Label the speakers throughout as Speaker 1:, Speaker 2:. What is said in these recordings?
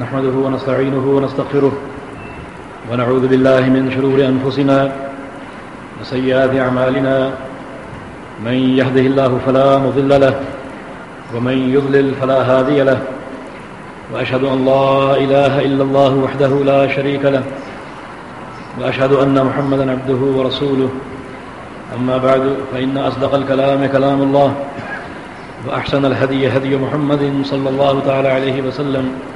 Speaker 1: نحمده ونستعينه ونستغفره ونعوذ بالله من شرور أنفسنا وسيئات أعمالنا. من يهده الله فلا مضل له ومن يضلل فلا هادي له. وأشهد أن لا إله إلا الله وحده لا شريك له. وأشهد أن محمدا عبده ورسوله. أما بعد فإن أصدق الكلام كلام الله وأحسن الهدي هدي محمد صلى الله تعالى عليه وسلم.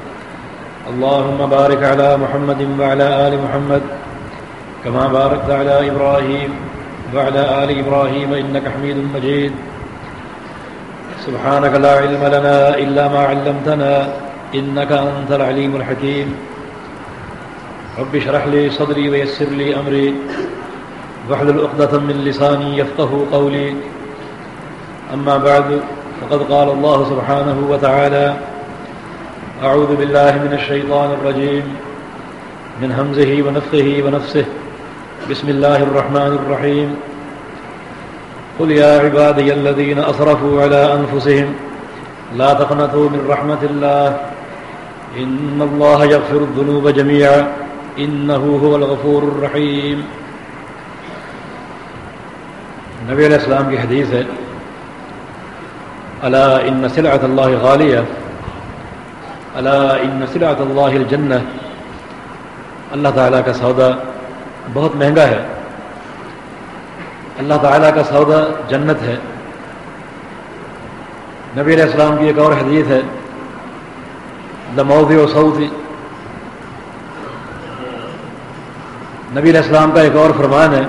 Speaker 1: اللهم بارك على محمد وعلى آل محمد كما باركت على إبراهيم وعلى آل إبراهيم إنك حميد مجيد. سبحانك لا علم لنا إلا ما علمتنا إنك أنت العليم الحكيم. رب اشرح لي صدري ويسر لي أمري. واحلل عقدة من لساني يفقه قولي. أما بعد، فقد قال الله سبحانه وتعالى أعوذ بالله من الشيطان الرجيم. من همزه ونفخه ونفسه. بسم الله الرحمن الرحيم. قل يا عبادي الذين أصرفوا على أنفسهم لا تقنطوا من رحمة الله. إن الله يغفر الذنوب جميعا. إنه هو الغفور الرحيم. نبی علیہ السلام کی حدیث ألا إن سلعت اللہ غالیہ الا ان سلعت اللہ الجنہ اللہ تعالیٰ کا سودا بہت مہنگا ہے. اللہ تعالیٰ کا سودا جنت ہے. نبی علیہ السلام کی ایک اور حدیث ہے. دمودی و سعودی نبی علیہ السلام کا ایک اور فرمان ہے.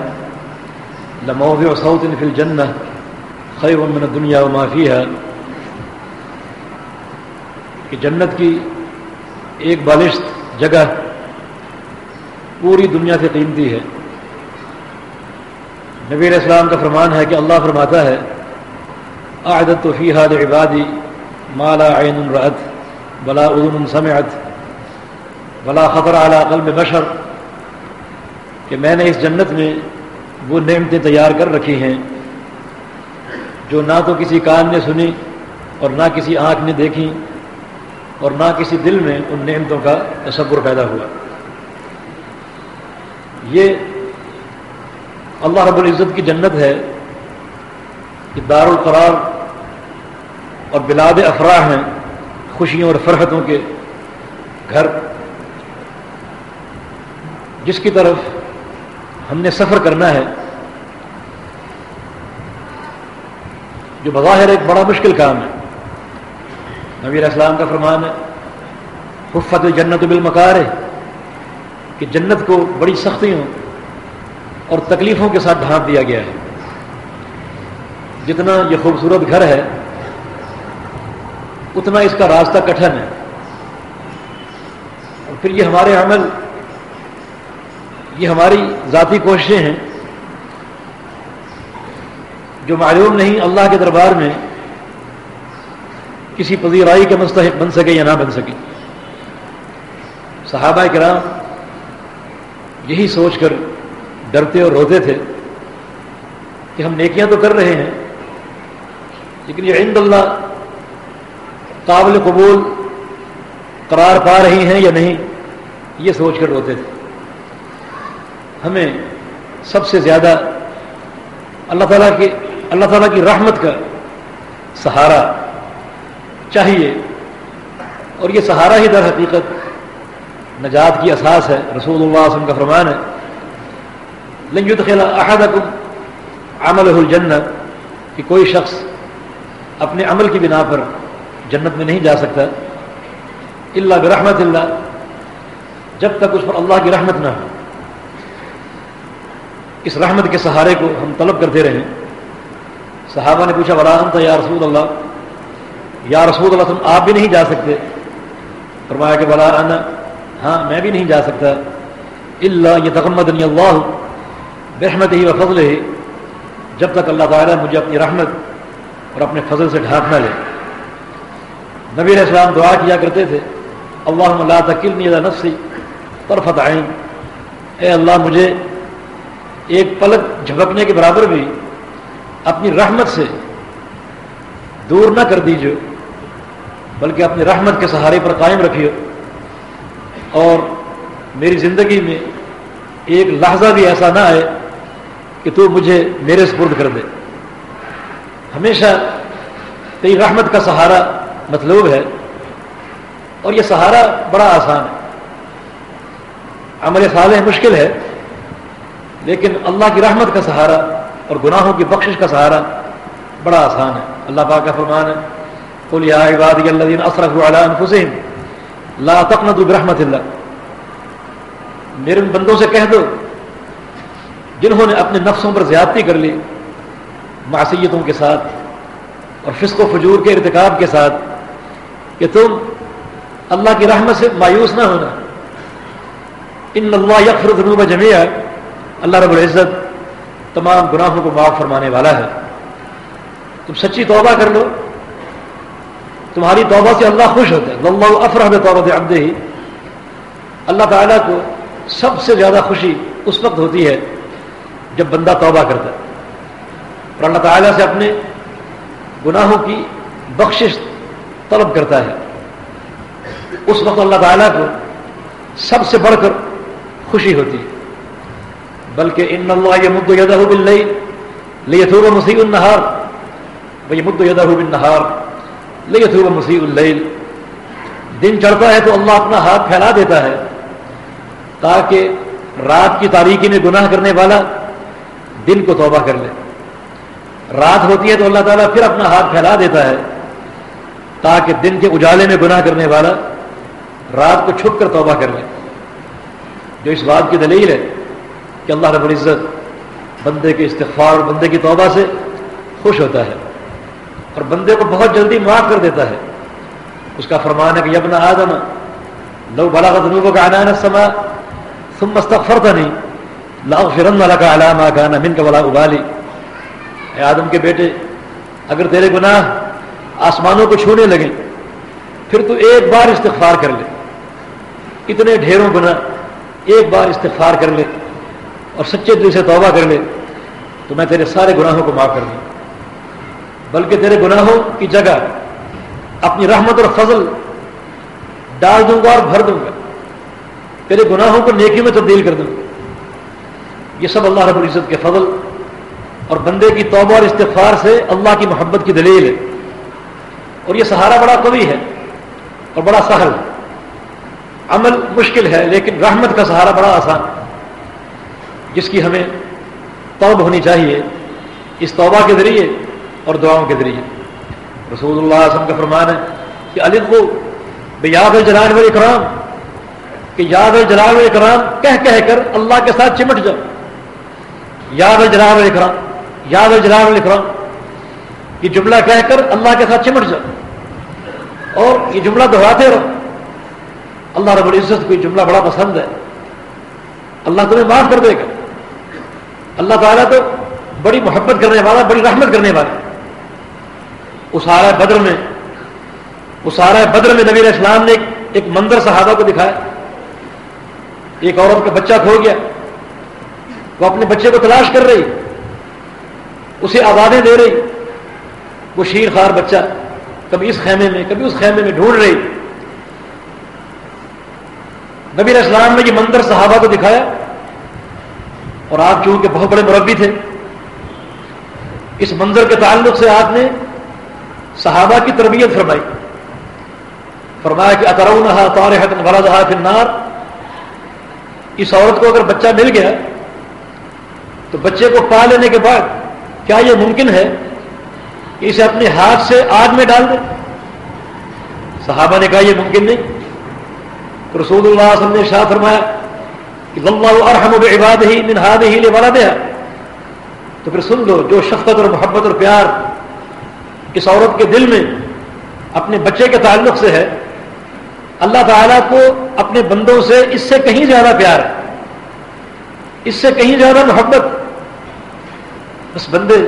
Speaker 1: لموضع صوت في الجنة خير من الدنيا وما فيها. کہ جنت کی ایک بالشت جگہ پوری دنیا سے قیمتی ہے۔ نبی علیہ السلام کا فرمان ہے کہ اللہ فرماتا ہے اعدت تو فی حاد عبادی مالا عین رعت بلا اذن سمعت بلا خطر اعلیٰ قلب بشر۔ کہ میں نے اس جنت میں وہ نعمتیں تیار کر رکھی ہیں جو نہ تو کسی کان نے سنی اور نہ کسی آنکھ نے دیکھی اور نہ کسی دل میں ان نعمتوں کا تصور پیدا ہوا۔ یہ اللہ رب العزت کی جنت ہے کہ دار القرار اور بلاد افراح ہیں خوشیوں اور فرحتوں کے گھر، جس کی طرف ہم نے سفر کرنا ہے، جو بظاہر ایک بڑا مشکل کام ہے۔ نبی علیہ السلام کا فرمان ہے حفت جنت بالمکار ہے کہ جنت کو بڑی سختیوں اور تکلیفوں کے ساتھ ڈھانپ دیا گیا ہے۔ جتنا یہ خوبصورت گھر ہے، اتنا اس کا راستہ کٹھن ہے۔ اور پھر یہ ہمارے عمل، یہ ہماری ذاتی کوششیں ہیں، جو معلوم نہیں اللہ کے دربار میں کسی پذیرائی کے مستحق بن سکے یا نہ بن سکے۔ صحابہ کرام یہی سوچ کر ڈرتے اور روتے تھے کہ ہم نیکیاں تو کر رہے ہیں، لیکن یہ عند اللہ قابل قبول قرار پا رہی ہیں یا نہیں، یہ سوچ کر روتے تھے۔ ہمیں سب سے زیادہ اللہ تعالیٰ کی، اللہ تعالیٰ کی رحمت کا سہارا چاہیے۔ اور یہ سہارا ہی در حقیقت نجات کی اساس ہے۔ رسول اللہ علیہ وسلم کا فرمان ہے۔ لنجد خلا احدکم عمل الجنت کہ کوئی شخص اپنے عمل کی بنا پر جنت میں نہیں جا سکتا۔ اللہ برحمت اللہ، جب تک اس پر اللہ کی رحمت نہ ہو۔ اس رحمت کے سہارے کو ہم طلب کرتے رہیں۔ صحابہ نے پوچھا، ولا تھا یا رسول اللہ یا رسول اللہ تم آپ بھی نہیں جا سکتے۔ فرمایا کہ بلا انا ہاں میں بھی نہیں جا سکتا۔ اللہ یہ تغمد اللہ بحمت ہی و فضل ہی جب تک اللہ تعالیٰ مجھے اپنی رحمت اور اپنے فضل سے ڈھانپ نہ لے۔ نبی علیہ السلام دعا کیا کرتے تھے اللہ اللہ تکلنی نفسی طرفت عین۔ اے اللہ، مجھے ایک پلک جھپکنے کے برابر بھی اپنی رحمت سے دور نہ کر دیجیے۔ بلکہ اپنی رحمت کے سہارے پر قائم رکھیے۔ اور میری زندگی میں ایک لحظہ بھی ایسا نہ آئے کہ تو مجھے میرے سپرد کر دے۔ ہمیشہ تیری رحمت کا سہارا مطلوب ہے اور یہ سہارا بڑا آسان ہے۔ عمل صالح مشکل ہے، لیکن اللہ کی رحمت کا سہارا اور گناہوں کی بخشش کا سہارا بڑا آسان ہے۔ اللہ پاک کا فرمان ہے قل یا عبادی الذین اسرفوا علی انفسهم لا تقنطوا برحمت اللہ میرے بندوں سے کہہ دو، جنہوں نے اپنے نفسوں پر زیادتی کر لی، معصیتوں کے ساتھ اور فسق و فجور کے ارتکاب کے ساتھ، کہ تم اللہ کی رحمت سے مایوس نہ ہونا۔ ان اللہ یکفر ذنوب جمعیہ اللہ رب العزت تمام گناہوں کو معاف فرمانے والا ہے۔ تم سچی توبہ کر لو۔ تمہاری توبہ سے اللہ خوش ہوتا ہے اللہ افرح توبہ عبد ہی اللہ تعالیٰ کو سب سے زیادہ خوشی اس وقت ہوتی ہے جب بندہ توبہ کرتا ہے۔ اور اللہ تعالیٰ سے اپنے گناہوں کی بخشش طلب کرتا ہے۔ اس وقت اللہ تعالیٰ کو سب سے بڑھ کر خوشی ہوتی ہے۔ بلکہ ان اللہ یہ مد یدہ بل لئی تھوڑا مسیح النہار۔ وہ یہ مد یدہ بن نہار لئی تھوڑا مسیح اللیل، دن چڑھتا ہے تو اللہ اپنا ہاتھ پھیلا دیتا ہے، تاکہ رات کی تاریکی میں گناہ کرنے والا دن کو توبہ کر لے۔ رات ہوتی ہے تو اللہ تعالیٰ پھر اپنا ہاتھ پھیلا دیتا ہے، تاکہ دن کے اجالے میں گناہ کرنے والا رات کو چھپ کر توبہ کر لے۔ جو اس بات کی دلیل ہے کہ اللہ رب العزت بندے کے استغفار اور بندے کی توبہ سے خوش ہوتا ہے۔ اور بندے کو بہت جلدی معاف کر دیتا ہے۔ اس کا فرمان ہے کہ یبنا آدم، لو بلا کا دنوبوں کا آنا سما تم مستغفرت نہیں لاؤ فرن والا کا علامہ گانا من کا بلا ابالی۔ اے آدم کے بیٹے، اگر تیرے گناہ آسمانوں کو چھونے لگے پھر تو ایک بار استغفار کر لے۔ اتنے ڈھیروں گناہ ایک بار استغفار کر لے اور سچے دل سے توبہ کر لے، تو میں تیرے سارے گناہوں کو معاف کر دوں۔ بلکہ تیرے گناہوں کی جگہ اپنی رحمت اور فضل ڈال دوں گا اور بھر دوں گا۔ تیرے گناہوں کو نیکی میں تبدیل کر دوں۔ گا یہ سب اللہ رب العزت کے فضل اور بندے کی توبہ اور استغفار سے اللہ کی محبت کی دلیل ہے۔ اور یہ سہارا بڑا قوی ہے اور بڑا سہل۔ عمل مشکل ہے لیکن رحمت کا سہارا بڑا آسان جس کی ہمیں توب ہونی چاہیے، اس توبہ کے ذریعے اور دعاؤں کے ذریعے۔ رسول اللہ علیہ وسلم کا فرمان ہے کہ علی کو یاد جلال و اکرام کہ یاد جلال و اکرام کہہ کہہ کر اللہ کے ساتھ چمٹ جاؤ۔ یاد جلال و اکرام یاد جلال و اکرام یہ جملہ کہہ کر اللہ کے ساتھ چمٹ جاؤ۔ اور یہ جملہ دہراتے رہو۔ اللہ رب العزت کو یہ جملہ بڑا پسند ہے۔ اللہ تمہیں معاف کر دے گا۔ اللہ تعالیٰ تو بڑی محبت کرنے والا، بڑی رحمت کرنے والا اسارہ بدر میں اسارہ بدر میں نبی علیہ السلام نے ایک منظر صحابہ کو دکھایا۔ ایک عورت کا بچہ کھو گیا۔ وہ اپنے بچے کو تلاش کر رہی، اسے آزادیں دے رہی۔ وہ شیر خار بچہ کبھی اس خیمے میں، کبھی اس خیمے میں ڈھونڈ رہی۔ نبی علیہ السلام نے یہ منظر صحابہ کو دکھایا۔ اور آپ چونکہ بہت بڑے مربی تھے، اس منظر کے تعلق سے آپ نے صحابہ کی تربیت فرمائی۔ فرمایا کہ اطرون پھر نار اس عورت کو اگر بچہ مل گیا تو بچے کو پا لینے کے بعد کیا یہ ممکن ہے کہ اسے اپنے ہاتھ سے آگ میں ڈال دے؟ صحابہ نے کہا یہ ممکن نہیں۔ رسول اللہ علیہ وسلم نے شاہ فرمایا کہ اللہ ارحم عباد ہی منہاد ہی لے والا دیا تو پھر سن لو جو شفقت اور محبت اور پیار اس عورت کے دل میں اپنے بچے کے تعلق سے ہے، اللہ تعالیٰ کو اپنے بندوں سے اس سے کہیں زیادہ پیار ہے، اس سے کہیں زیادہ محبت۔ بس بندے،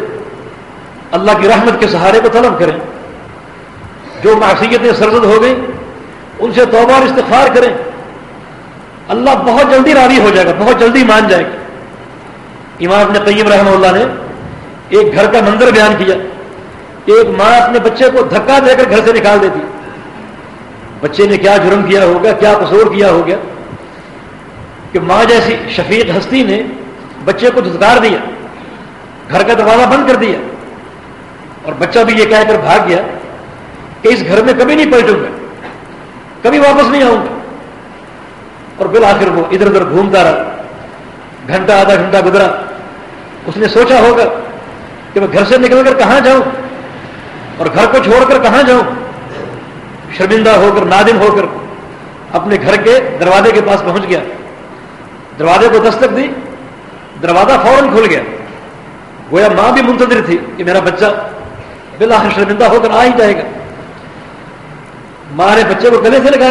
Speaker 1: اللہ کی رحمت کے سہارے کو طلب کریں۔ جو معصیتیں سرزد ہو گئی ان سے توبہ اور استغفار کریں۔ اللہ بہت جلدی راضی ہو جائے گا، بہت جلدی مان جائے گا۔ امام اپنے قیم رحمہ اللہ نے ایک گھر کا منظر بیان کیا۔ ایک ماں اپنے بچے کو دھکا دے کر گھر سے نکال دیتی۔ بچے نے کیا جرم کیا ہوگا، کیا قصور کیا ہو گیا؟ کہ ماں جیسی شفیق ہستی نے بچے کو دھتکار دیا، گھر کا دروازہ بند کر دیا۔ اور بچہ بھی یہ کہہ کر بھاگ گیا کہ اس گھر میں کبھی نہیں پلٹوں گا، کبھی واپس نہیں آؤں گا۔ اور بالآخر وہ ادھر ادھر گھومتا رہا۔ گھنٹہ، آدھا گھنٹہ گزرا۔ اس نے سوچا ہوگا کہ میں گھر سے نکل کر کہاں جاؤں؟ اور گھر کو چھوڑ کر کہاں جاؤں؟ شرمندہ ہو کر، نادم ہو کر اپنے گھر کے دروازے کے پاس پہنچ گیا۔ دروازے کو دستک دی، دروازہ فوراً کھل گیا۔ گویا ماں بھی منتظر تھی کہ میرا بچہ بالآخر شرمندہ ہو کر آ ہی جائے گا۔ ماں نے بچے کو گلے سے لگا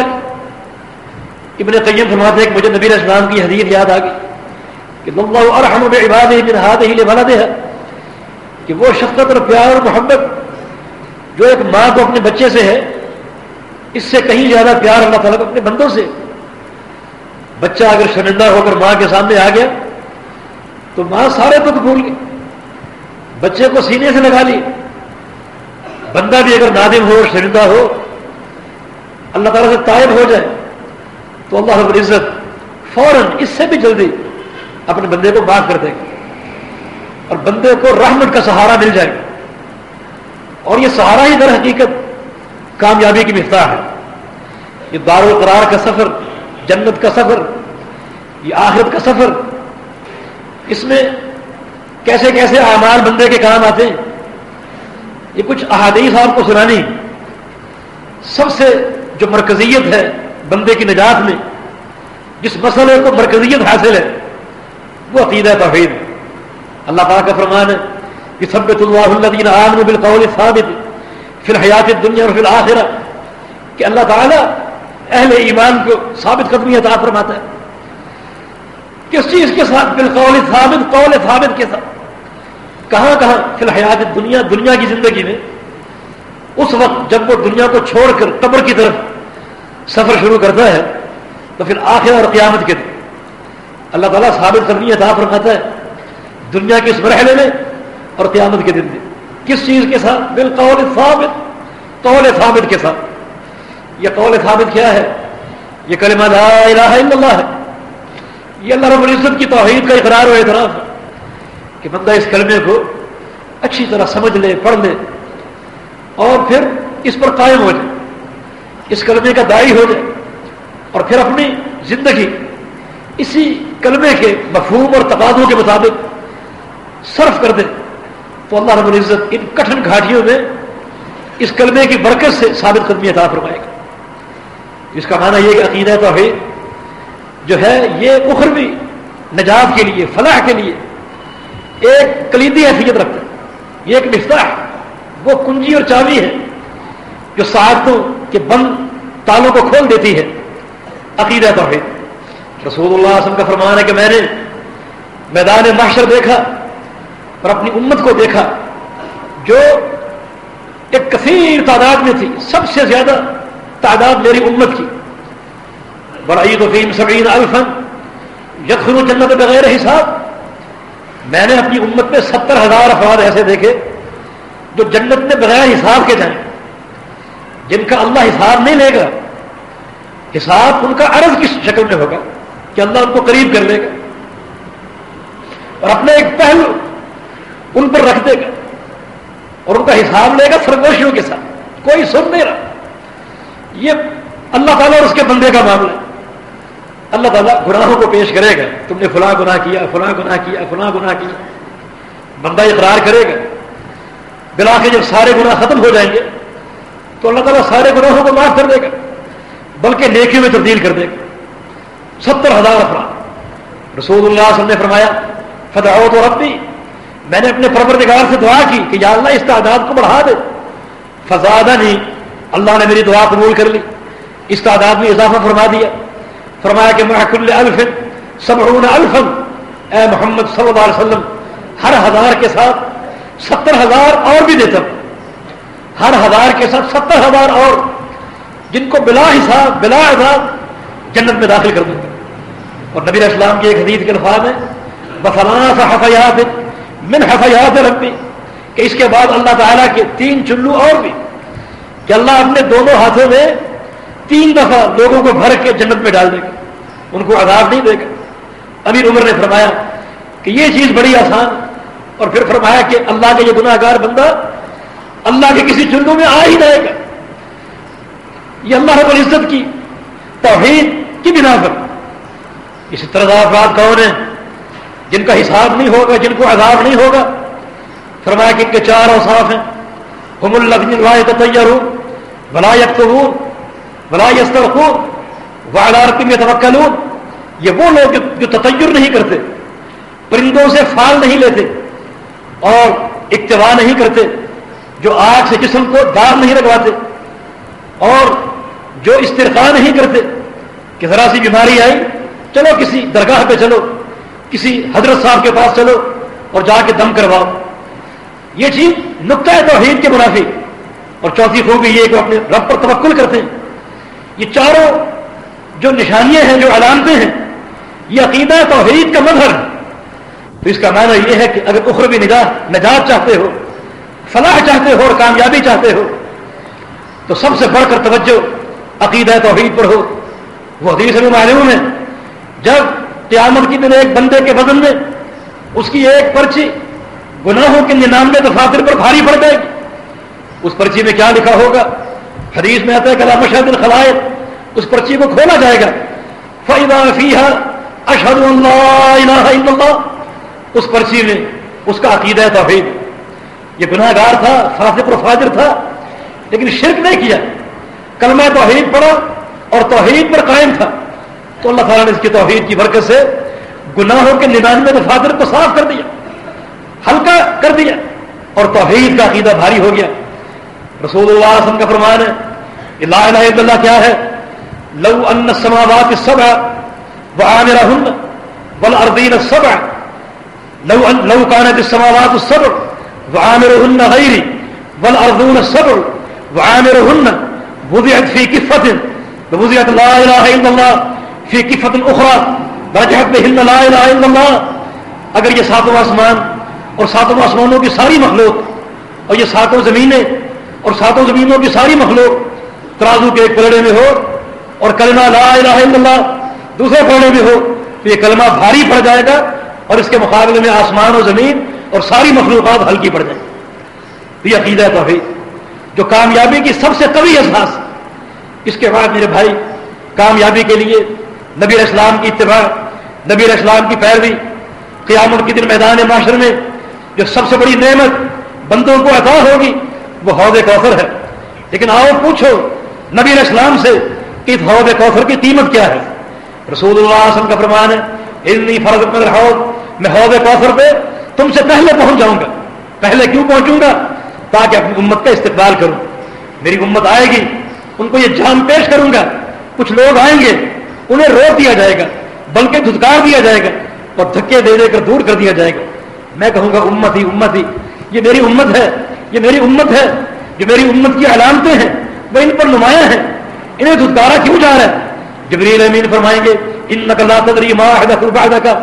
Speaker 1: ابن قیم فرماتے ہیں کہ مجھے نبی اسلام کی حدیث یاد آ گئی کہ اللہ ارحم عباد من ہاتھ ہی لبھلا دے ہے کہ وہ شفقت اور پیار اور محبت جو ایک ماں کو اپنے بچے سے ہے، اس سے کہیں زیادہ پیار اللہ تعالیٰ کو اپنے بندوں سے۔ بچہ اگر شرمندہ ہو کر ماں کے سامنے آ گیا، تو ماں سارے دکھ بھول گئی۔ بچے کو سینے سے لگا لی بندہ بھی اگر نادم ہو، شرمندہ ہو، اللہ تعالیٰ سے طائب ہو جائے، تو اللہ رب العزت فوراً اس سے بھی جلدی اپنے بندے کو معاف کر دے گا۔ اور بندے کو رحمت کا سہارا مل جائے گا۔ اور یہ سہارا ہی در حقیقت کامیابی کی مفتاح ہے۔ یہ دار القرار کا سفر، جنت کا سفر، یہ آخرت کا سفر، اس میں کیسے کیسے اعمال بندے کے کام آتے ہیں، یہ کچھ احادیث آپ کو سنانی۔ سب سے جو مرکزیت ہے بندے کی نجات میں، جس مسئلے کو مرکزیت حاصل ہے، وہ عقیدہ توحید اللہ تعالیٰ کا فرمان ہے کہ سب اللہ الدین عالم بالقول ثابت پھر حیات دنیا اور پھر آخرہ کہ اللہ تعالیٰ اہل ایمان کو ثابت قدمی عطا فرماتا ہے۔ کس چیز کے ساتھ؟ بالقول ثابت قول ثابت کے ساتھ۔ کہاں کہاں؟ فی الحیات دنیا دنیا کی زندگی میں۔ اس وقت جب وہ دنیا کو چھوڑ کر قبر کی طرف سفر شروع کرتا ہے، تو پھر آخر اور قیامت کے دن اللہ تعالیٰ ثابت کرنی عطا فرماتا ہے۔ دنیا کے اس مرحلے میں اور قیامت کے دن میں کس چیز کے ساتھ؟ بالقول ثابت۔ قول ثابت کے ساتھ۔ یہ قول ثابت کیا ہے؟ یہ کلمہ لا الہ الا اللہ ہے۔ یہ اللہ رب العزت کی توحید کا اقرار و اعتراف ہے کہ بندہ اس کلمے کو اچھی طرح سمجھ لے، پڑھ لے اور پھر اس پر قائم ہو جائے۔ اس کلمے کا دائی ہو جائے اور پھر اپنی زندگی اسی کلمے کے مفہوم اور تقاضوں کے مطابق صرف کر دے۔ تو اللہ رب العزت ان کٹھن گھاٹیوں میں اس کلمے کی برکت سے ثابت قدمی عطا فرمائے گا۔ اس کا معنی یہ کہ عقیدہ تو ہے جو ہے یہ اخروی نجات کے لیے، فلاح کے لیے ایک کلیدی حیثیت رکھتا ہے۔ یہ ایک مفتاح، وہ کنجی اور چاوی ہے جو سعادتوں کے بند تالوں کو کھول دیتی ہے۔ عقیدہ تو ہے رسول اللہ علیہ وسلم کا فرمان ہے کہ میں نے میدان محشر دیکھا اور اپنی امت کو دیکھا، جو ایک کثیر تعداد میں تھی، سب سے زیادہ تعداد میری امت کی۔ بڑائی تو فیم سبین الفن یقین جنت بغیر حساب۔ میں نے اپنی امت میں ستر ہزار افراد ایسے دیکھے، جو جنت میں بغیر حساب کے جائیں۔ جن کا اللہ حساب نہیں لے گا، حساب ان کا عرض کس شکل میں ہوگا کہ اللہ ان کو قریب کر لے گا۔ اور اپنے ایک پہلو ان پر رکھ دے گا اور ان کا حساب لے گا سرگوشیوں کے ساتھ۔ کوئی سن نہیں رہا۔ یہ اللہ تعالیٰ اور اس کے بندے کا معاملہ ہے۔ اللہ تعالیٰ گناہوں کو پیش کرے گا۔ تم نے فلاں گناہ کیا، فلاں گناہ کیا، فلاں گناہ کیا۔ بندہ اقرار کرے گا۔ بلا کے جب سارے گناہ ختم ہو جائیں گے، تو اللہ تعالیٰ سارے گناہوں کو معاف کر دے گا۔ بلکہ نیکیوں میں تبدیل کر دے گا۔ ستر ہزار افراد۔ رسول اللہ وسلم نے فرمایا فتح تو ربی میں نے اپنے پروردگار سے دعا کی کہ یا اللہ اس تعداد کو بڑھا دے۔ فضادہ نہیں، اللہ نے میری دعا قبول کر لی۔ اس تعداد میں اضافہ فرما دیا۔ فرمایا کہ محکل الفن سبعون الفن اے محمد صلی اللہ علیہ وسلم، ہر ہزار کے ساتھ ستر ہزار اور بھی دیتا ہر ہزار کے ساتھ ستر ہزار اور، جن کو بلا حساب بلا حساب جنت میں داخل کر دوں۔ گا اور نبی اسلام کی ایک حدیث کے الفاظ ہے بفلاں حفیات من حفیات ربی، کہ اس کے بعد اللہ تعالیٰ کے تین چلو اور بھی، کہ اللہ اپنے دونوں ہاتھوں میں تین دفعہ لوگوں کو بھر کے جنت میں ڈال دے گا، ان کو عذاب نہیں دے گا۔ امیر عمر نے فرمایا کہ یہ چیز بڑی آسان، اور پھر فرمایا کہ اللہ کا یہ گناہ گار بندہ اللہ کے کسی چلو میں آ ہی جائے گا۔ یہ اللہ رب العزت کی توحید کی بنا پر۔ اسی طرح افراد کون ہیں جن کا حساب نہیں ہوگا، جن کو عذاب نہیں ہوگا۔ فرمایا کہ ان کے چار اوصاف ہیں۔ ہم اللہ تیار ہوں بلا یکتبون بلا یسترخون والارکم یتوکلون یہ وہ لوگ جو تطیر نہیں کرتے، پرندوں سے فال نہیں لیتے اور اقتوا نہیں کرتے، جو آگ سے جسم کو دار نہیں لگواتے اور جو استرخا نہیں کرتے، کہ ذرا سی بیماری آئی، چلو کسی درگاہ پہ چلو۔ کسی حضرت صاحب کے پاس چلو اور جا کے دم کرواؤ۔ یہ چیز نقطۂ توحید کے منافی۔ اور چوتھی خوبی یہ کہ اپنے رب پر توکل کرتے ہیں۔ یہ چاروں جو نشانیاں ہیں، جو علامتیں ہیں، یہ عقیدہ توحید کا مظہر ہے۔ تو اس کا معنی یہ ہے کہ اگر اخروی نجات نجات چاہتے ہو، فلاح چاہتے ہو اور کامیابی چاہتے ہو، تو سب سے بڑھ کر توجہ عقیدہ توحید پر ہو۔ وہ حدیث میں معلوم ہے، جب قیامت کی دن ایک بندے کے وزن میں اس کی ایک پرچی گناہوں کے ننانوے دفاتر پر بھاری پڑ جائے گی۔ اس پرچی میں کیا لکھا ہوگا؟ حدیث میں آتا ہے کلام اشد الخلائق، اس پرچی کو کھولا جائے گا۔ فیدا فیحا اشد اللہ اللہ اس پرچی میں اس کا عقیدہ توحید۔ یہ گناہ گار تھا، فاسق و فاجر تھا، لیکن شرک نہیں کیا۔ کلمہ توحید پڑھا اور توحید پر قائم تھا۔ تو اللہ تعالیٰ نے اس کی توحید کی برکت سے گناہوں کے ننانوے دفاتر کو صاف کر دیا، ہلکا کر دیا اور توحید کا عقیدہ بھاری ہو گیا۔ رسول اللہ علیہ وسلم کا فرمان ہے لا الہ الا اللہ کیا ہے؟ لو ان السماوات السبع وعامرهن والارضین السبع، لو ان لو كانت السماوات السبع وعامرهن غيري والارضون السبع وعامرهن وضعت في كفة وضعت لا اله الا الله في كفة اخرى رجعت بهن لا اله الا اگر یہ ساتوں آسمان اور ساتوں آسمانوں کی ساری مخلوق اور یہ ساتوں زمینیں اور ساتوں زمینوں کی ساری مخلوق ترازو کے ایک پلڑے میں ہو اور کلمہ لا الہ الا اللہ دوسرے پلڑے میں ہو، تو یہ کلمہ بھاری پڑ جائے گا اور اس کے مقابلے میں آسمان و زمین اور ساری مخلوقات ہلکی پڑ جائیں۔ تو یہ عقیدہ تو جو کامیابی کی سب سے قوی احساس اس کے بعد میرے بھائی، کامیابی کے لیے نبی اسلام کی اتباع، نبی اسلام کی پیروی، قیامت کے دن میدان معاشر میں جو سب سے بڑی نعمت بندوں کو عطا ہوگی، وہ حوض کوثر ہے۔ لیکن آؤ پوچھو نبی اسلام سے کہ حوض کوثر کی قیمت کیا ہے؟ رسول اللہ علیہ وسلم کا فرمان ہے اتنی فرض میں حوض میں حوض کوثر پہ تم سے پہلے پہنچ جاؤں گا۔ پہلے کیوں پہنچوں گا؟ تاکہ اپنی امت کا استقبال کروں۔ میری امت آئے گی، ان کو یہ جان پیش کروں گا۔ کچھ لوگ آئیں گے انہیں روک دیا جائے گا، بلکہ دھتکار دیا جائے گا اور دھکے دے دے کر دور کر دیا جائے گا۔ میں کہوں گا امت ہی امت ہی یہ میری امت ہے، یہ میری امت ہے جو میری امت کی علامتیں ہیں، وہ ان پر نمایاں ہیں۔ انہیں دھتکارا کیوں جا رہا ہے؟ جبریل امین فرمائیں گے ان نقلا تدری کا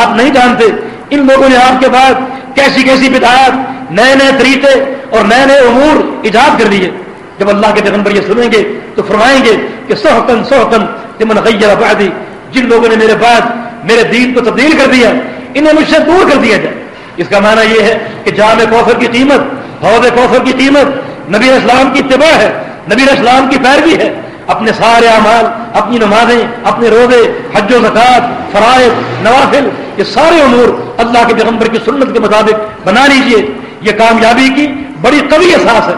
Speaker 1: آپ نہیں جانتے، ان لوگوں نے آپ کے بعد کیسی کیسی بدایات نئے نئے طریقے اور نئے نئے امور ایجاد کر دیے جب اللہ کے پیغمبر یہ سنیں گے تو فرمائیں گے کہ سوحتن سوحتن تمن غیر بعدی، جن لوگوں نے میرے بعد میرے دین کو تبدیل کر دیا انہیں مجھ سے دور کر دیا جائے۔ اس کا معنی یہ ہے کہ جامع کوثر کی قیمت، حوض کوثر کی قیمت، نبی اسلام کی اتباع ہے، نبی اسلام کی پیروی ہے۔ اپنے سارے اعمال، اپنی نمازیں، اپنے روزے، حج و زکات فرائض، نوافل، یہ سارے امور اللہ کے پیغمبر کی سنت کے مطابق بنا لیجیے۔ یہ کامیابی کی بڑی قوی احساس ہے۔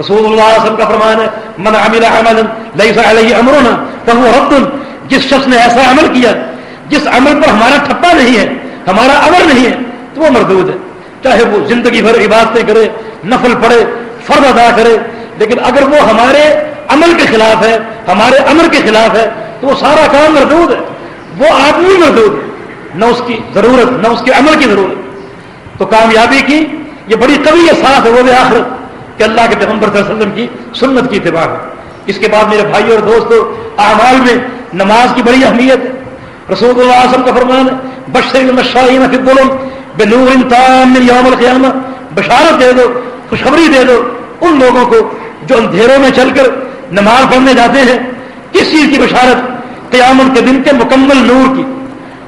Speaker 1: رسول اللہ علیہ وسلم کا فرمان ہے من عمل عملا لیس علیہ امرنا فهو رد جس شخص نے ایسا عمل کیا جس عمل پر ہمارا ٹھپا نہیں ہے ہمارا امر نہیں ہے تو وہ مردود ہے چاہے وہ زندگی بھر عبادتیں کرے نفل پڑے فرد ادا کرے لیکن اگر وہ ہمارے عمل کے خلاف ہے ہمارے امر کے خلاف ہے تو وہ سارا کام مردود ہے وہ آدمی مردود ہے نہ اس کی ضرورت نہ اس کے عمل کی ضرورت تو کامیابی کی یہ بڑی قوی احساس ہے وہ بھی آخرت کہ اللہ کے پیغمبر صلی اللہ علیہ وسلم کی سنت کی اتباع ہے اس کے بعد میرے بھائی اور دوستوں اعمال میں نماز کی بڑی اہمیت ہے۔ رسول اللہ علیہ وسلم کا فرمان ہے، بشرین فی الظلم بنور تام یوم القیامہ۔ بشارت دے دو، خوشخبری دے دو ان لوگوں کو جو اندھیروں میں چل کر نماز پڑھنے جاتے ہیں۔ کس چیز کی بشارت قیامت کے دن کے مکمل نور کی۔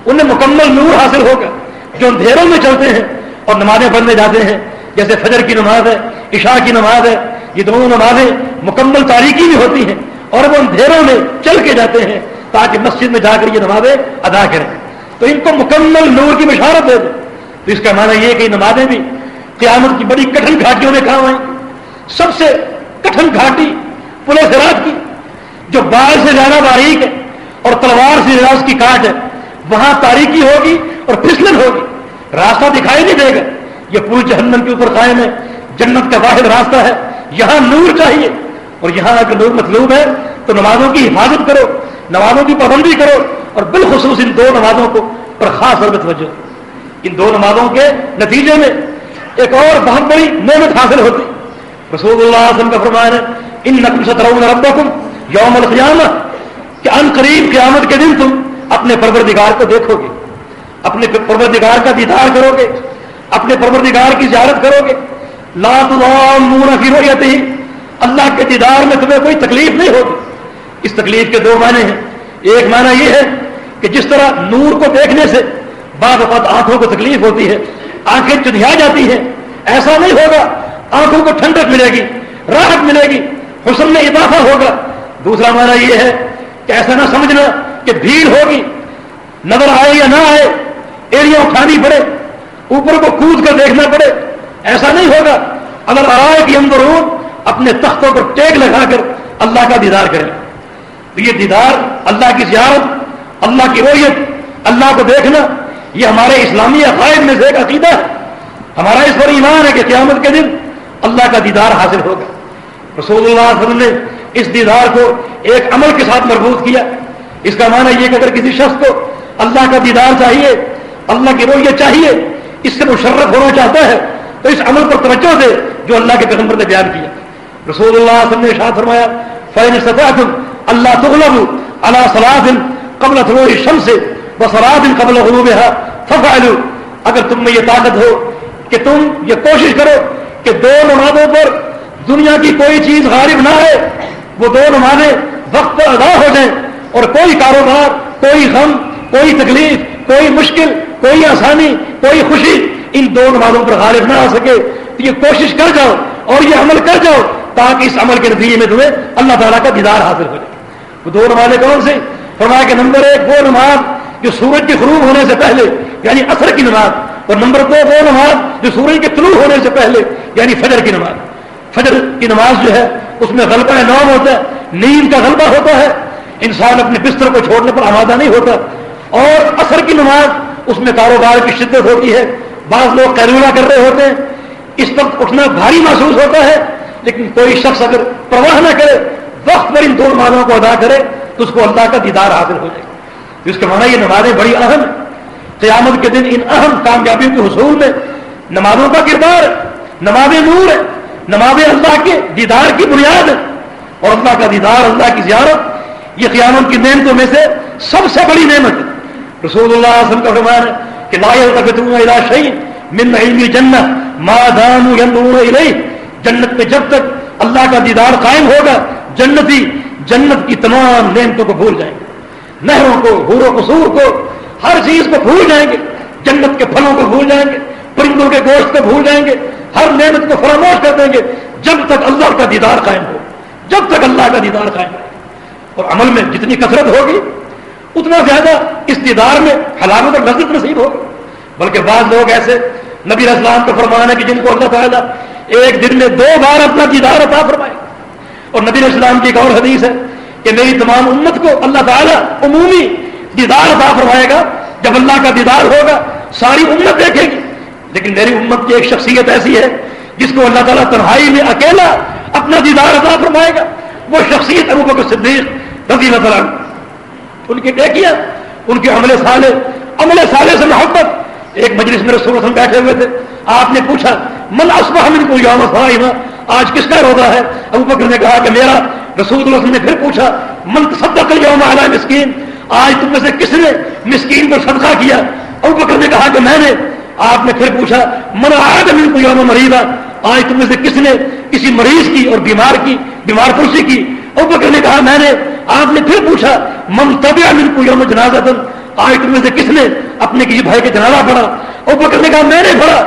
Speaker 1: انہیں مکمل نور حاصل ہوگا۔ جو اندھیروں میں چلتے ہیں اور نمازیں پڑھنے جاتے ہیں، جیسے فجر کی نماز ہے عشاء کی نماز ہے، یہ دونوں نمازیں مکمل تاریخی بھی ہوتی ہیں اور وہ اندھیروں میں چل کے جاتے ہیں تاکہ مسجد میں جا کر یہ نمازیں ادا کریں۔ تو ان کو مکمل نور کی بشارت دے دو تو اس کا معنی یہ کہ نمازیں بھی قیامت کی بڑی کٹھن گھاٹیوں میں کام آئیں سب سے کٹھن گھاٹی پورے سراج کی، جو بال سے زیادہ باریک ہے اور تلوار سے زیادہ اس کی کاٹ ہے۔ وہاں تاریخی ہوگی اور پھسلن ہوگی۔ راستہ دکھائی نہیں دے گا۔ یہ پوری جہنم کے اوپر قائم ہے۔ جنت کا واحد راستہ ہے، یہاں نور چاہیے۔ اور یہاں اگر نور مطلوب ہے، تو نمازوں کی حفاظت کرو، نمازوں کی پابندی کرو، اور بالخصوص ان دو نمازوں کو پر خاص عربت وجہ ان دو نمازوں کے نتیجے میں ایک اور بہت بڑی نعمت حاصل ہوتی۔ رسول اللہ علیہ وسلم کا فرمان ہے ان نقل سترون ربکم یوم القیامہ، کہ ان قریب قیامت کے دن تم اپنے پروردگار کو دیکھو گے، اپنے پروردگار کا دیدار کرو گے، اپنے پروردگار کی زیارت کرو گے۔ لا تضامون فی رؤیتہ اللہ کے دیدار میں تمہیں کوئی تکلیف نہیں ہوگی. اس تکلیف کے دو معنی ہیں. ایک معنی یہ ہے کہ جس طرح نور کو دیکھنے سے بعض اوقات آنکھوں کو تکلیف ہوتی ہے، آنکھیں چدھیا جاتی ہیں، ایسا نہیں ہوگا، آنکھوں کو ٹھنڈک ملے گی، راحت ملے گی، حسن میں اضافہ ہوگا۔ دوسرا معنی یہ ہے کہ ایسا نہ سمجھنا کہ بھیڑ ہوگی، نظر آئے یا نہ آئے ایریا اٹھانی پڑے، اوپر کو کود کر دیکھنا پڑے ایسا نہیں ہوگا۔ اگر آئے کہ اندر اپنے تختوں پر ٹیک لگا کر اللہ کا دیدار کریں۔ تو یہ دیدار اللہ کی زیارت، اللہ کی رویت، اللہ کو دیکھنا، یہ ہمارے اسلامی عقائد میں سے ایک عقیدہ ہے۔ ہمارا اس پر ایمان ہے کہ قیامت کے دن اللہ کا دیدار حاصل ہوگا۔ رسول اللہ علیہ وسلم نے اس دیدار کو ایک عمل کے ساتھ مربوط کیا۔ اس کا معنی یہ کہ اگر کسی شخص کو اللہ کا دیدار چاہیے، اللہ کی رویت چاہیے، اس سے مشرف ہونا چاہتا ہے تو اس عمل پر توجہ دے جو اللہ کے پیغمبر نے بیان کیا۔ رسول اللہ علیہ وسلم نے شاہ فرمایا فین ستم اللہ تغلب اللہ صلاح قبل طلوع الشمس وصلاح قبل غروبها ففعلوا اگر تم میں یہ طاقت ہو کہ تم یہ کوشش کرو کہ دو نمازوں پر دنیا کی کوئی چیز غالب نہ ہے وہ دو نمازیں وقت پر ادا ہو جائیں اور کوئی کاروبار، کوئی غم، کوئی تکلیف، کوئی مشکل، کوئی آسانی، کوئی خوشی ان دو نمازوں پر غالب نہ آ سکے تو یہ کوشش کر جاؤ اور یہ عمل کر جاؤ تاکہ اس عمل کے نتیجے میں تمہیں اللہ تعالیٰ کا دیدار حاصل ہو جائے۔ وہ دو نمازیں کون سے فرمایا کہ نمبر ایک وہ نماز جو سورج کے غروب ہونے سے پہلے یعنی اثر کی نماز، اور نمبر دو وہ نماز جو سورج کے طلوع ہونے سے پہلے یعنی فجر کی نماز۔ فجر کی نماز جو ہے، اس میں غلبہ نوم ہوتا ہے، نیند کا غلبہ ہوتا ہے۔ انسان اپنے بستر کو چھوڑنے پر آمادہ نہیں ہوتا۔ اور اثر کی نماز، اس میں کاروبار کی شدت ہوتی ہے۔ بعض لوگ کیرولہ کر رہے ہوتے ہیں، اس وقت اٹھنا بھاری محسوس ہوتا ہے، لیکن کوئی شخص اگر پرواہ نہ کرے، وقت پر ان دو نمازوں کو ادا کرے، تو اس کو اللہ کا دیدار حاصل ہو جائے اس کے معنی یہ نمازیں بڑی اہم، قیامت کے دن ان اہم کامیابیوں کے حصول میں نمازوں کا کردار، نماز نور ہے نماز اللہ کے دیدار کی بنیاد ہے اور اللہ کا دیدار، اللہ کی زیارت، یہ قیامت کی نعمتوں میں سے سب سے بڑی نعمت ہے۔ رسول اللہ علیہ وسلم کا فرمان ہے کہ لا من جنت ما ينظرون الیہ۔ جنت میں جب تک اللہ کا دیدار قائم ہوگا، جنتی، جنت کی تمام نعمتوں کو بھول جائیں گے۔ نہروں کو حور و قصور کو، ہر چیز کو بھول جائیں گے۔ جنت کے پھلوں کو بھول جائیں گے، پرندوں کے گوشت کو بھول جائیں گے۔ ہر نعمت کو فراموش کر دیں گے۔ جب تک اللہ کا دیدار قائم ہو، جب تک اللہ کا دیدار قائم ہو۔ اور عمل میں جتنی کثرت ہوگی اتنا زیادہ اس دیدار میں حلامت اور لذت نصیب ہوگی بلکہ بعض لوگ ایسے نبی اسلام کا فرمان ہے کہ جن کو اللہ تعالیٰ ایک دن میں دو بار اپنا دیدار عطا فرمائے۔ اور نبی اسلام کی ایک اور حدیث ہے کہ میری تمام امت کو اللہ تعالیٰ عمومی دیدار عطا فرمائے گا۔ جب اللہ کا دیدار ہوگا، ساری امت دیکھے گی۔ لیکن میری امت کی ایک شخصیت ایسی ہے جس کو اللہ تعالیٰ تنہائی میں اکیلا اپنا دیدار عطا فرمائے گا۔ وہ شخصیت ابو بکر صدیق رضی اللہ تعالیٰ ان کی دیکھیے ان کے عمل سالے عمل سالے سے محبت۔ ایک مجلس میں رسول وسلم بیٹھے ہوئے تھے۔ آپ نے پوچھا، من اصبح من کو یوم صائمہ؟ آج کس کا روزہ ہے؟ ابو بکر نے کہا کہ میرا رسول اللہ وسلم نے پھر پوچھا، من تصدق یوم علی مسکین؟ آج تم میں سے کس نے مسکین پر صدقہ کیا؟ ابو بکر نے کہا کہ میں نے۔ آپ نے پھر پوچھا، من آج من کو یوم مریضہ؟ آج تم میں سے کس نے کسی مریض کی اور بیمار کی، بیمار پرسی کی ابو بکر نے کہا، میں نے آپ نے پھر پوچھا، من من کو یوم جنازہ آج تم میں سے کس نے اپنے کسی بھائی کا جنازہ پڑھا ابو بکر نے کہا، میں نے پڑھا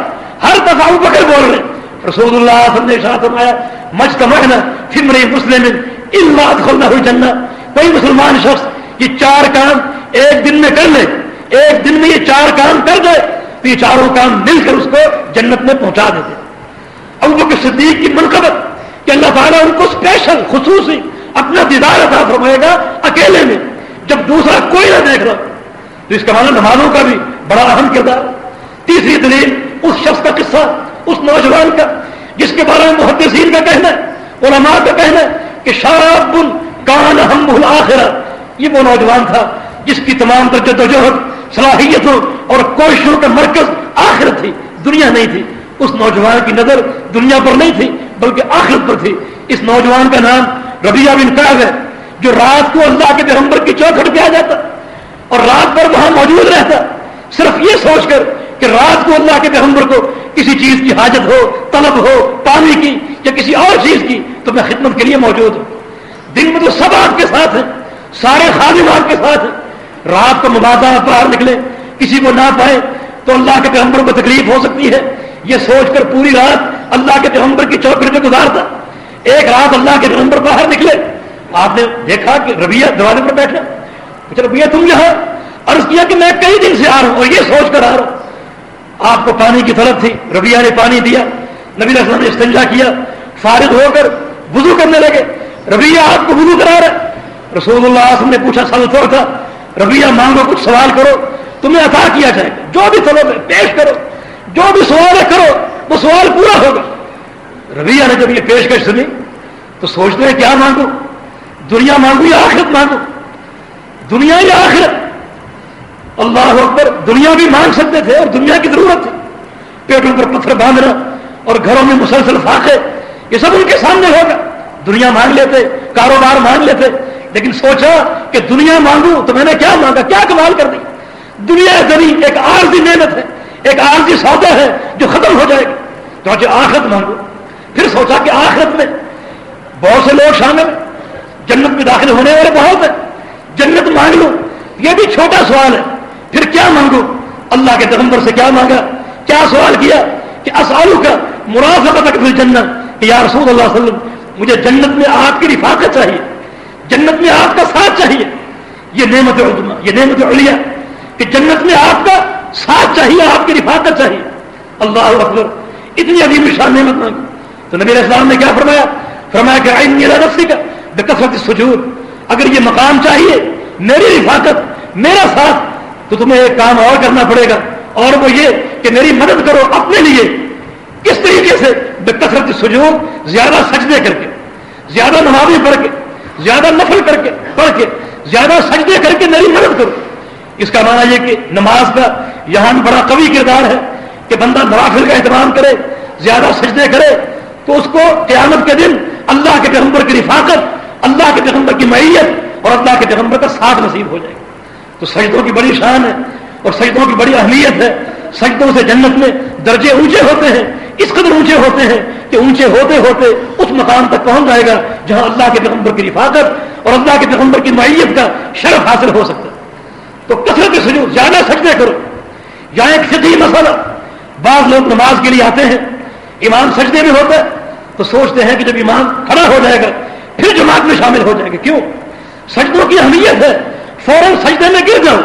Speaker 1: ہر دفعہ ابو بکر بول رہے رسول اللہ صلی اللہ علیہ وسلم نے فرمایا مجھ کا مہنا مسلم اللہ کھولنا ہوئی جنہ کوئی مسلمان شخص یہ چار کام ایک دن میں کر لے، ایک دن میں یہ چار کام کر دے، تو یہ چاروں کام مل کر اس کو جنت میں پہنچا دیتے ابو بکر صدیق کی منقبت کہ اللہ تعالیٰ ان کو اسپیشل خصوصی اپنا دیدار عطا فرمائے گا اکیلے میں، جب دوسرا کوئی نہ دیکھ رہا تو اس کا معنی نمازوں کا بھی بڑا اہم کردار۔ تیسری دلیل، اس شخص کا قصہ، اس نوجوان کا، جس کے بارے میں محدثین کا کہنا ہے، علماء کا کہنا ہے کہ شاب کان ہم آخرا یہ وہ نوجوان تھا جس کی تمام تر جدوجہد صلاحیتوں اور کوششوں کا مرکز آخر تھی، دنیا نہیں تھی۔ اس نوجوان کی نظر دنیا پر نہیں تھی، بلکہ آخرت پر تھی۔ اس نوجوان کا نام ربیہ بن قاب ہے، جو رات کو اللہ کے پیغمبر کی چوکھٹ پہ آ جاتا، اور رات بھر وہاں موجود رہتا۔ صرف یہ سوچ کر کہ رات کو اللہ کے پیغمبر کو کسی چیز کی حاجت ہو، طلب ہو، پانی کی یا کسی اور چیز کی، تو میں خدمت کے لیے موجود ہوں۔ دن میں تو سب آپ کے ساتھ ہیں، سارے خادم آپ کے ساتھ ہیں۔ رات کو مبادہ باہر نکلے، کسی کو نہ پائے، تو اللہ کے پیغمبر کو تکلیف ہو سکتی ہے۔ یہ سوچ کر پوری رات اللہ کے پیغمبر کی چوکٹ پہ گزارتا۔ ایک رات اللہ کے پیغمبر باہر نکلے۔ آپ نے دیکھا کہ ربیہ دروازے پر بیٹھا۔ کچھ ربیہ تم یہاں؟ عرض کیا کہ میں کئی دن سے آ رہا ہوں اور یہ سوچ کر آ رہا ہوں۔ آپ کو پانی کی طلب تھی۔ ربیہ نے پانی دیا۔ نبی السلام نے استنجا کیا۔ فارغ ہو کر وضو کرنے لگے۔ ربیہ آپ کو وضو کرا رہا رسول اللہ وسلم نے پوچھا سل تھا۔ ربیہ مانگو، کچھ سوال کرو۔ تمہیں عطا کیا جائے۔ گا جو بھی طلب ہے، پیش کرو۔ جو بھی سوال ہے، کرو۔ وہ سوال پورا ہوگا۔ ربیہ نے جب یہ پیشکش سنی تو سوچتے ہیں کیا مانگو؟ دنیا مانگو یا آخرت مانگو؟ دنیا یا آخرت؟ اللہ اکبر، دنیا بھی مانگ سکتے تھے اور دنیا کی ضرورت تھی۔ پیٹوں پر پتھر باندھنا اور گھروں میں مسلسل فاقے، یہ سب ان کے سامنے ہوگا۔ دنیا مانگ لیتے، کاروبار مانگ لیتے، لیکن سوچا کہ دنیا مانگوں تو میں نے کیا مانگا؟ کیا کمال کر دی؟ دنیا زمین ایک عارضی محنت ہے، ایک عارضی سودا ہے جو ختم ہو جائے گی۔ تو آخرت مانگو۔ پھر سوچا کہ آخرت میں بہت سے لوگ شامل جنت میں داخل ہونے والے بہت ہیں۔ جنت مانگ لو یہ بھی چھوٹا سوال ہے۔ پھر کیا مانگو اللہ کے پیغمبر سے کیا مانگا؟ کیا سوال کیا کہ اسالو کا مرافقت تک جنت کہ یا رسول اللہ علیہ وسلم، مجھے جنت میں آپ کی رفاقت چاہیے۔ جنت میں آپ کا ساتھ چاہیے۔ یہ نعمت عظما یہ نعمت علیا کہ جنت میں آپ کا ساتھ چاہیے، آپ کی رفاقت چاہیے۔ اللہ اکبر، اتنی عظیم شان نعمت مانگی تو نبی السلام نے کیا فرمایا؟ فرمایا کہ آئین میرا رفسی کا بے کثرت سجود اگر یہ مقام چاہیے، میری رفاقت، میرا ساتھ، تو تمہیں ایک کام اور کرنا پڑے گا۔ اور وہ یہ کہ میری مدد کرو اپنے لیے۔ کس طریقے سے بے کثرت سجود زیادہ سجدے کر کے، زیادہ نمازیں پڑھ کے، زیادہ نفل کر کے، پڑھ کے، زیادہ سجدے کر کے میری مدد کرو۔ اس کا معنی یہ کہ نماز کا یہاں بڑا قوی کردار ہے کہ بندہ نوافل کا اہتمام کرے، زیادہ سجدے کرے تو اس کو قیامت کے دن اللہ کے پیغمبر کی رفاقت، اللہ کے پیغمبر کی معیت اور اللہ کے پیغمبر کا ساتھ نصیب ہو جائے گا۔ تو سجدوں کی بڑی شان ہے اور سجدوں کی بڑی اہمیت ہے۔ سجدوں سے جنت میں درجے اونچے ہوتے ہیں، اس قدر اونچے ہوتے ہیں کہ اونچے ہوتے ہوتے اس مقام تک پہنچ جائے گا جہاں اللہ کے پیغمبر کی رفاقت اور اللہ کے پیغمبر کی معیت کا شرف حاصل ہو سکتا ہے۔ تو کثرت سجود، زیادہ سجدے کرو۔ یا ایک فطری مسئلہ، بعض لوگ نماز کے لیے آتے ہیں۔ امام سجدے میں ہوتا ہے، تو سوچتے ہیں کہ جب امام کھڑا ہو جائے گا، پھر جماعت میں شامل ہو جائے گا۔ کیوں؟ سجدوں کی اہمیت ہے۔ فوراً سجدے میں گر جاؤ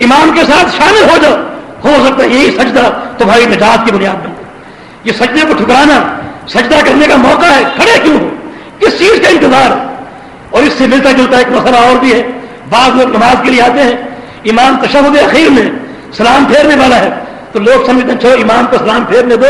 Speaker 1: امام کے ساتھ شامل ہو جاؤ۔ ہو سکتا ہے یہی سجدہ تمہاری نجات کی بنیاد بن یہ سجدے کو ٹھکرانا، سجدہ کرنے کا موقع ہے، کھڑے کیوں ہو؟ کس چیز کا انتظار۔ اور اس سے ملتا جلتا ایک مسئلہ اور بھی ہے۔ بعض لوگ نماز کے لیے آتے ہیں امام تشہد اخیر میں، سلام پھیرنے والا ہے۔ تو لوگ سمجھتے ہیں چھوڑو امام کو سلام پھیرنے دو۔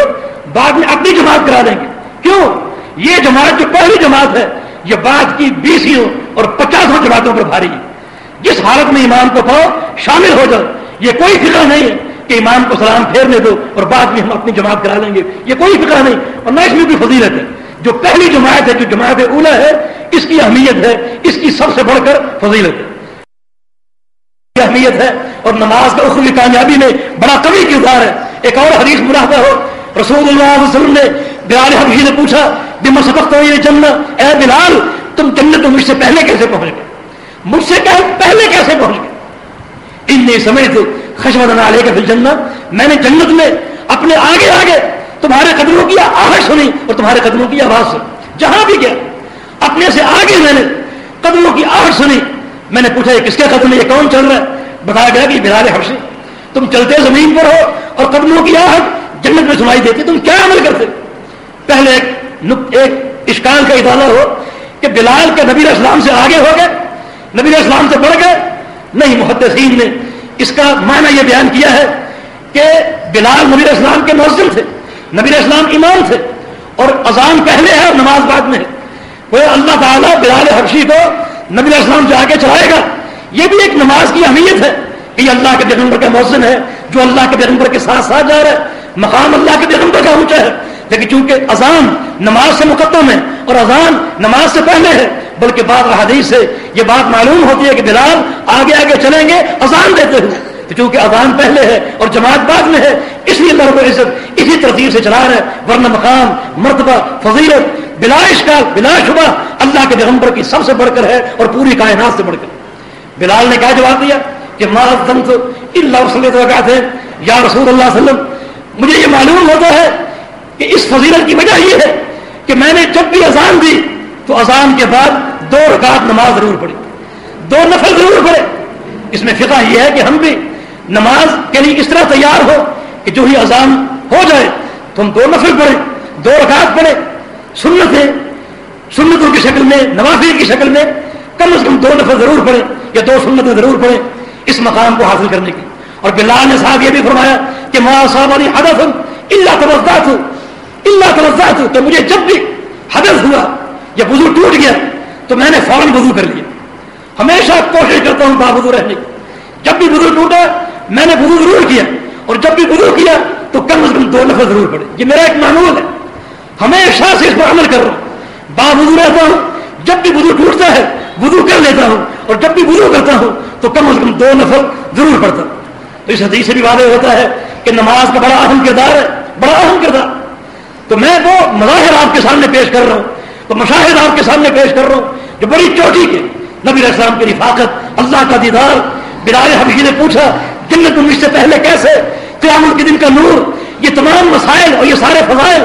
Speaker 1: بعد میں اپنی جماعت کرا دیں گے۔ کیوں؟ یہ جماعت جو پہلی جماعت ہے، یہ بات کی بیسوں اور پچاسوں جماعتوں پر بھاری ہے۔ جس حالت میں ایمان کو پاؤ شامل ہو جاؤ، یہ کوئی فکر نہیں ہے کہ ایمان کو سلام پھیرنے دو اور بعد میں ہم اپنی جماعت کرا لیں گے۔ یہ کوئی فکر نہیں۔ اور نہ اس میں بھی فضیلت ہے۔ جو پہلی جماعت ہے، جو جماعت اولا ہے، اس کی اہمیت ہے، اس کی سب سے بڑھ کر فضیلت ہے۔ اہمیت ہے اور نماز کا اخروی کامیابی میں بڑا کمی کردار ہے۔ ایک اور حدیث ملاحدہ ہو رسول اللہ علیہ وسلم نے بلال حبشی نے پوچھا بما سبق تو یہ جنت اے بلال تم جنت مجھ سے پہلے کیسے پہنچ گئے مجھ سے پہلے کیسے پہنچ گئے ان نے سمے تھے خشمت علیہ کے پھر جنت میں نے جنت میں اپنے آگے آگے تمہارے قدموں کی آہٹ سنی اور تمہارے قدموں کی آواز سنی جہاں بھی گیا اپنے سے آگے میں نے قدموں کی آہٹ سنی میں نے پوچھا یہ کس کے قدم یہ کون چل رہا ہے بتایا گیا کہ بلال حبشی تم چلتے زمین پر ہو اور قدموں کی آہٹ جنت میں سنائی دیتی، تم کیا عمل کرتے؟ پہلے ایک ایک اشکال کا ادارہ ہو کہ بلال کے نبی اسلام سے آگے ہو گئے، نبی اسلام سے بڑھ گئے۔ نہیں، محدثین نے اس کا معنی یہ بیان کیا ہے کہ بلال نبی اسلام کے مؤذن تھے، نبی اسلام امام تھے اور اذان پہلے ہے اور نماز بعد میں ہے۔ وہ اللہ تعالیٰ بلال حبشی کو نبی اسلام سے آگے چلائے گا۔ یہ بھی ایک نماز کی اہمیت ہے کہ یہ اللہ کے پیغمبر کا مؤذن ہے، جو اللہ کے پیغمبر کے ساتھ ساتھ جا رہا ہے۔ مقام اللہ کے پیغمبر کا اونچا ہے لیکن چونکہ اذان نماز سے مقدم ہے اور اذان نماز سے پہلے ہے، بلکہ بعض حدیث سے یہ بات معلوم ہوتی ہے کہ بلال آگے آگے چلیں گے، اذان دیتے ہوئے۔ تو چونکہ اذان پہلے ہے اور جماعت بعد میں ہے، اس لیے اللہ رب العزت اسی ترتیب سے چلا رہا ہے۔ ورنہ مقام، مرتبہ، فضیلت، بلا اشکال، بلا شبہ اللہ کے پیغمبر کی سب سے بڑھ کر ہے اور پوری کائنات سے بڑھ کر۔ بلال نے کیا جواب دیا کہ مارت دم تو اللہ وسلم تو کہتے ہیں یا رسول اللہ علیہ وسلم مجھے یہ معلوم ہوتا ہے کہ اس فضیلت کی وجہ یہ ہے کہ میں نے جب بھی اذان دی تو اذان کے بعد دو رکعت نماز ضرور پڑھی۔ دو نفل ضرور پڑھے۔ اس میں فقہ یہ ہے کہ ہم بھی نماز کے لیے اس طرح تیار ہو کہ جو ہی اذان ہو جائے تو ہم دو نفل پڑھیں، دو رکعت پڑھیں۔ سنتیں سنتوں کی شکل میں نوافی کی شکل میں کم از کم دو نفل ضرور پڑھیں یا دو سنتیں ضرور پڑھیں اس مقام کو حاصل کرنے کی۔ اور بلال نے صاحب یہ بھی فرمایا کہ ماں صاحب علی حدف اللہ توجہ اللہ توجہ تو مجھے جب بھی حدث ہوا یا وضو ٹوٹ گیا، تو میں نے فوراً وضو کر لیا۔ ہمیشہ کوشش کرتا ہوں باوضو رہنے کی۔ جب بھی وضو ٹوٹا، میں نے وضو ضرور کیا۔ اور جب بھی وضو کیا، تو کم از کم دو نفر ضرور پڑے۔ یہ میرا ایک معمول ہے۔ ہمیشہ سے اس پر عمل کر رہا ہوں۔ باوضو رہتا ہوں، جب بھی وضو ٹوٹتا ہے، وضو کر لیتا ہوں۔ اور جب بھی وضو کرتا ہوں، تو کم از کم دو نفر ضرور پڑتا ہوں۔ تو اس حدیث سے بھی واضح ہوتا ہے کہ نماز کا بڑا اہم کردار ہے، بڑا اہم کردار۔ تو میں وہ مظاہر آپ کے سامنے پیش کر رہا ہوں، تو مشاہد آپ کے سامنے پیش کر رہا ہوں، جو بڑی چوٹی کے نبی السلام کی رفاقت، اللہ کا دیدار بلال حبشی نے پوچھا، جنت مجھ سے پہلے کیسے؟ قیامت کے دن کا نور، یہ تمام مسائل اور یہ سارے فضائل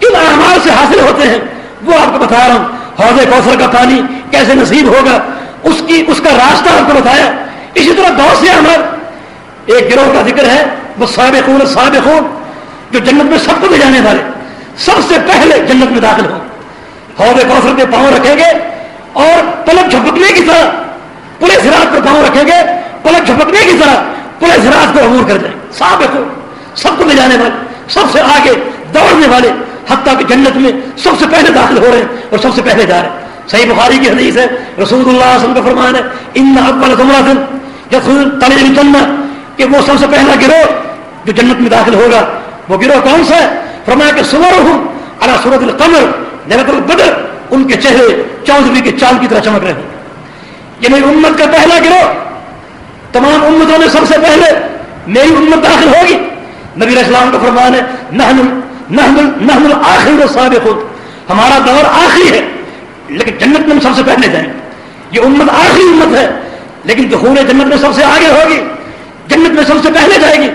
Speaker 1: کن اعمال سے حاصل ہوتے ہیں؟ وہ آپ کو بتا رہا ہوں۔ حوض کوثر کا پانی کیسے نصیب ہوگا؟ اس کی، اس کا راستہ آپ کو بتایا۔ اسی طرح بہت سے عمل، ایک گروہ کا ذکر ہے وہ سابقون سابقون جو جنت میں سب کو لے جانے والے، سب سے پہلے جنت میں داخل ہوں۔ حوض کوثر پہ پاؤں رکھیں گے اور پلک جھپکنے کی طرح پورے زراعت پر پاؤں رکھیں گے، پلک جھپکنے کی طرح پورے زراعت کو عبور کر جائیں۔ سابق سب کو لے جانے والے، سب سے آگے دوڑنے والے، حتیٰ کہ جنت میں سب سے پہلے داخل ہو رہے ہیں اور سب سے پہلے جا رہے ہیں۔ صحیح بخاری کی حدیث ہے، رسول اللہ صلی اللہ علیہ وسلم کا فرمان ہے ان اکبر جنت کہ وہ سب سے پہلا گروہ جو جنت میں داخل ہوگا، وہ گروہ کون سا ہے؟ فرمایا کہ سور ہوں اللہ سورت القمر للت البدر ان کے چہرے چودھری کے چاند کی طرح چمک رہے ہیں یہ میری یعنی امت کا پہلا گروہ، تمام امتوں میں سب سے پہلے میری امت داخل ہوگی۔ نبی اسلام کا فرمان ہے، نحن آخر سابق ہمارا دور آخری ہے، لیکن جنت میں ہم سب سے پہلے جائیں۔ یہ امت آخری امت ہے، لیکن دخول جنت میں سب سے آگے ہوگی جنت میں سب سے پہلے جائے گی۔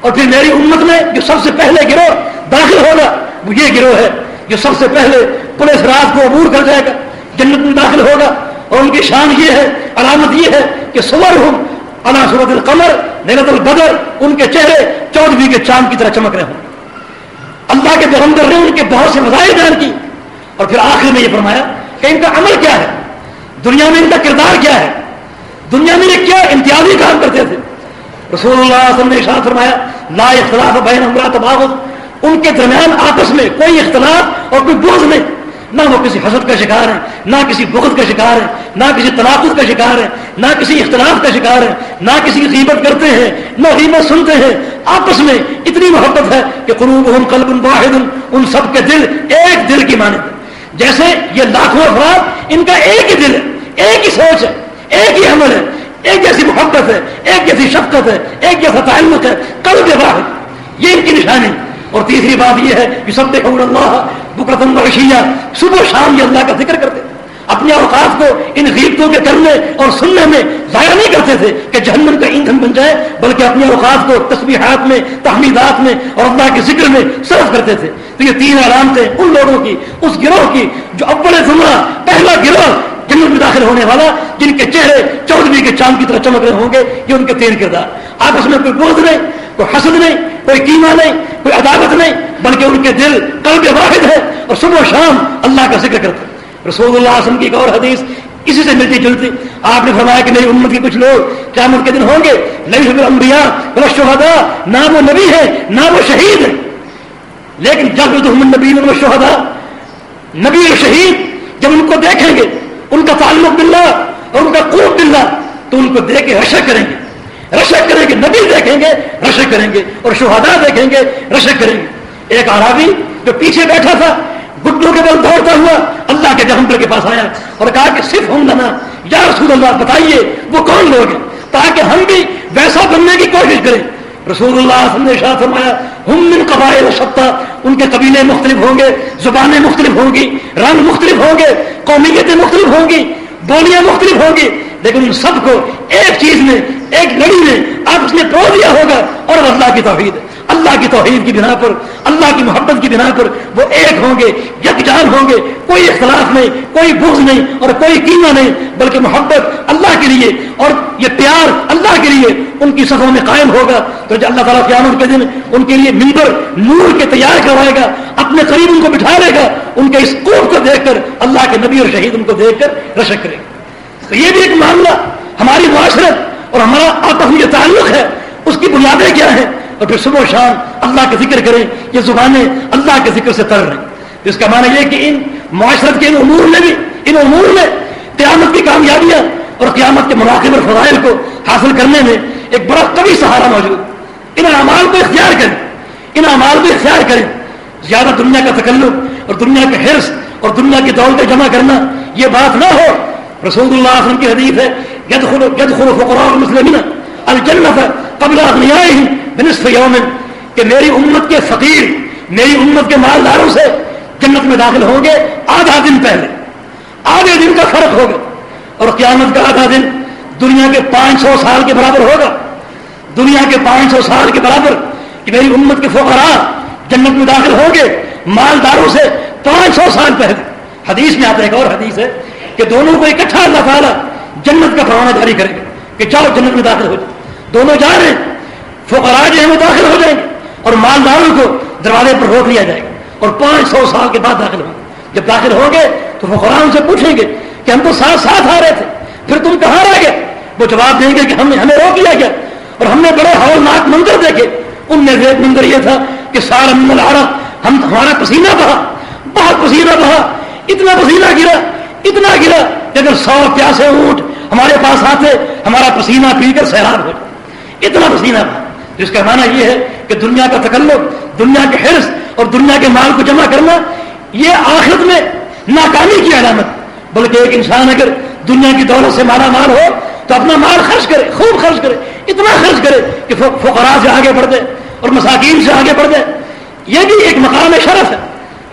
Speaker 1: اور پھر میری امت میں جو سب سے پہلے گروہ داخل ہوگا وہ یہ گروہ ہے جو سب سے پہلے پولیس رات کو عبور کر جائے گا۔ جنت میں داخل ہوگا اور ان کی شان یہ ہے، علامت یہ ہے کہ سور ہوں اللہ صورت القمر نیلت البدر ان کے چہرے چودھری کے چاند کی طرح چمک رہے ہوں۔ اللہ کے پیغمبر نے ان کے بہت سے مظاہر بیان کی اور پھر آخر میں یہ فرمایا کہ ان کا عمل کیا ہے؟ دنیا میں ان کا کردار کیا ہے؟ دنیا میں یہ کیا امتیازی کام کرتے تھے؟ رسول اللہ علیہ وسلم نے اشارت فرمایا، لا اختلاف بین امرا تباغت ان کے درمیان آپس میں کوئی اختلاف اور کوئی بوجھ نہیں۔ نہ وہ کسی حسد کا شکار ہے نہ کسی بغض کا شکار ہے نہ کسی تناقض کا شکار ہے نہ کسی اختلاف کا شکار ہے نہ کسی کی غیبت کرتے ہیں، نہ غیبت سنتے ہیں۔ آپس میں اتنی محبت ہے کہ قروب ہم قلب واحد، ان سب کے دل ایک دل کی مانے جیسے یہ لاکھوں افراد، ان کا ایک ہی دل ہے، ایک ہی سوچ ہے، ایک ہی عمل ہے۔ ایک جیسی محبت ہے، ایک جیسی شفقت ہے، ایک جیسا تعلق ہے، قلب واحد۔ یہ ان کی نشانی۔ اور تیسری بات یہ ہے کہ سب اللہ بکرتن بشیہ صبح شام یہ اللہ کا ذکر کرتے اپنے اوقات کو ان غیبتوں کے کرنے اور سننے میں ضائع نہیں کرتے تھے کہ جہنم کا ایندھن بن جائے، بلکہ اپنے اوقات کو تسبیحات میں، تحمیدات میں اور اللہ کے ذکر میں صرف کرتے تھے۔ تو یہ تین علامتیں ان لوگوں کی، اس گروہ کی جو اول زمرہ، پہلا گروہ جنت میں داخل ہونے والا جن کے چہرے چودھری کے چاند کی طرح چمک رہے ہوں گے، یہ ان کے تین کردار۔ آپس میں کوئی بوجھ نہیں، کوئی حسد نہیں، کوئی قیمہ نہیں، کوئی عدالت نہیں، بلکہ ان کے دل، قلب واحد ہے اور صبح و شام اللہ کا ذکر کرتے رسول اللہ وسلم کی ایک اور حدیث اسی سے ملتی جلتی۔ آپ نے فرمایا کہ میری امت کے کچھ لوگ قیامت کے دن ہوں گے۔ نہیں انبیاء شہدا نہ وہ نبی ہے نہ وہ شہید ہے لیکن جب نبی و شہدا نبی اور شہید جب ان کو دیکھیں گے ان کا تعلق بلّہ اور ان کا قوت بلّہ تو ان کو دیکھ کے رشک کریں گے۔ رشک کریں گے، نبی دیکھیں گے، رشک کریں گے، اور شہدا دیکھیں گے، رشک کریں گے۔ ایک آرابی جو پیچھے بیٹھا تھا گڈوں کے بل دوڑتا ہوا اللہ کے جہنم کے پاس آیا اور کہا کہ صرف ہم لنا یا رسول اللہ بتائیے، وہ کون لوگ ہیں؟ تاکہ ہم بھی ویسا بننے کی کوشش کریں۔ رسول اللہ نے شاہ فرمایا، ہم من قبائل سطح ان کے قبیلے مختلف ہوں گے، زبانیں مختلف ہوں گی، رنگ مختلف ہوں گے، قومیتیں مختلف ہوں گی، بولیاں مختلف ہوں گی، لیکن ان سب کو ایک چیز میں، ایک گڑی میں آپ اس نے پرو دیا ہوگا اور اللہ کی توحید اللہ کی توحید کی بنا پر، اللہ کی محبت کی بنا پر وہ ایک ہوں گے، یکجان ہوں گے، کوئی اختلاف نہیں، کوئی بغض نہیں اور کوئی قیمہ نہیں، بلکہ محبت اللہ کے لیے اور یہ پیار اللہ کے لیے ان کی صفوں میں قائم ہوگا۔ تو جو اللہ تعالیٰ قیامت کے دن ان کے لیے ممبر نور کے تیار کروائے گا، اپنے قریب ان کو بٹھا لے گا، ان کے اس کوٹ کو دیکھ کر اللہ کے نبی اور شہید ان کو دیکھ کر رشک کرے گا۔ تو یہ بھی ایک معاملہ، ہماری معاشرت اور ہمارا آپس میں جو تعلق ہے، اس کی بنیادیں کیا ہیں؟ اور پھر صبح و شام اللہ کا ذکر کریں، یہ زبانیں اللہ کے ذکر سے تر رہی اس کا معنی یہ کہ ان معاشرت کے ان امور میں بھی، ان امور میں قیامت کی کامیابیاں اور قیامت کے مواقع اور فضائل کو حاصل کرنے میں ایک بڑا کبھی سہارا موجود۔ ان اعمال کو اختیار کریں، ان اعمال کو اختیار کریں۔ زیادہ دنیا کا تکلق اور دنیا کا حرص اور دنیا کی دولتیں جمع کرنا، یہ بات نہ ہو۔ رسول اللہ علیہ وسلم کی حدیث ہے يدخل يدخل فقراء المسلمين الجنة قبل اغنيائهم بنصف يوم کہ میری امت کے فقیر، میری امت کے مالداروں سے جنت میں داخل ہوں گے آدھا دن پہلے۔ آدھے دن کا فرق ہوگا۔ اور قیامت کا آدھا دن دنیا کے پانچ سو سال کے برابر ہوگا۔ دنیا کے پانچ سو سال کے برابر کہ میری امت کے فقراء جنت میں داخل ہوں گے مالداروں سے پانچ سو سال پہلے۔ حدیث میں آتا ہے ایک اور حدیث ہے کہ دونوں کو اکٹھا اللہ تعالیٰ جنت کا پروانہ جاری کرے گا کہ چلو جنت میں داخل ہو جائے دونوں جا رہے ہیں۔ فقراء جو ہیں وہ داخل ہو جائیں گے اور مالداروں کو دروازے پر روک لیا جائے گا اور پانچ سو سال کے بعد داخل ہوں گے۔ جب داخل ہوں گے تو فقراء ان سے پوچھیں گے کہ ہم تو ساتھ ساتھ آ رہے تھے، پھر تم کہاں رہ گئے؟ وہ جواب دیں گے کہ ہم نے ہمیں روک لیا گیا اور ہم نے بڑے ہولناک منظر دیکھے۔ ان میں ایک منظر یہ تھا کہ سارا من العرب، ہم ہمارا پسینہ بہا، بہت پسینہ بہا۔ اتنا پسینہ گرا، اتنا گرا کہ اگر سو پیاسے اونٹ ہمارے پاس آتے، ہمارا پسینہ پی کر سیراب ہو جائے اتنا پسینہ تھا جس کا معنی یہ ہے کہ دنیا کا تکلق دنیا کے حرص اور دنیا کے مال کو جمع کرنا، یہ آخرت میں ناکامی کی علامت۔ بلکہ ایک انسان اگر دنیا کی دولت سے مالا مال ہو، تو اپنا مال خرچ کرے، خوب خرچ کرے، اتنا خرچ کرے کہ فقراء سے آگے بڑھ دے اور مساکین سے آگے بڑھ دے۔ یہ بھی ایک مقام شرف ہے۔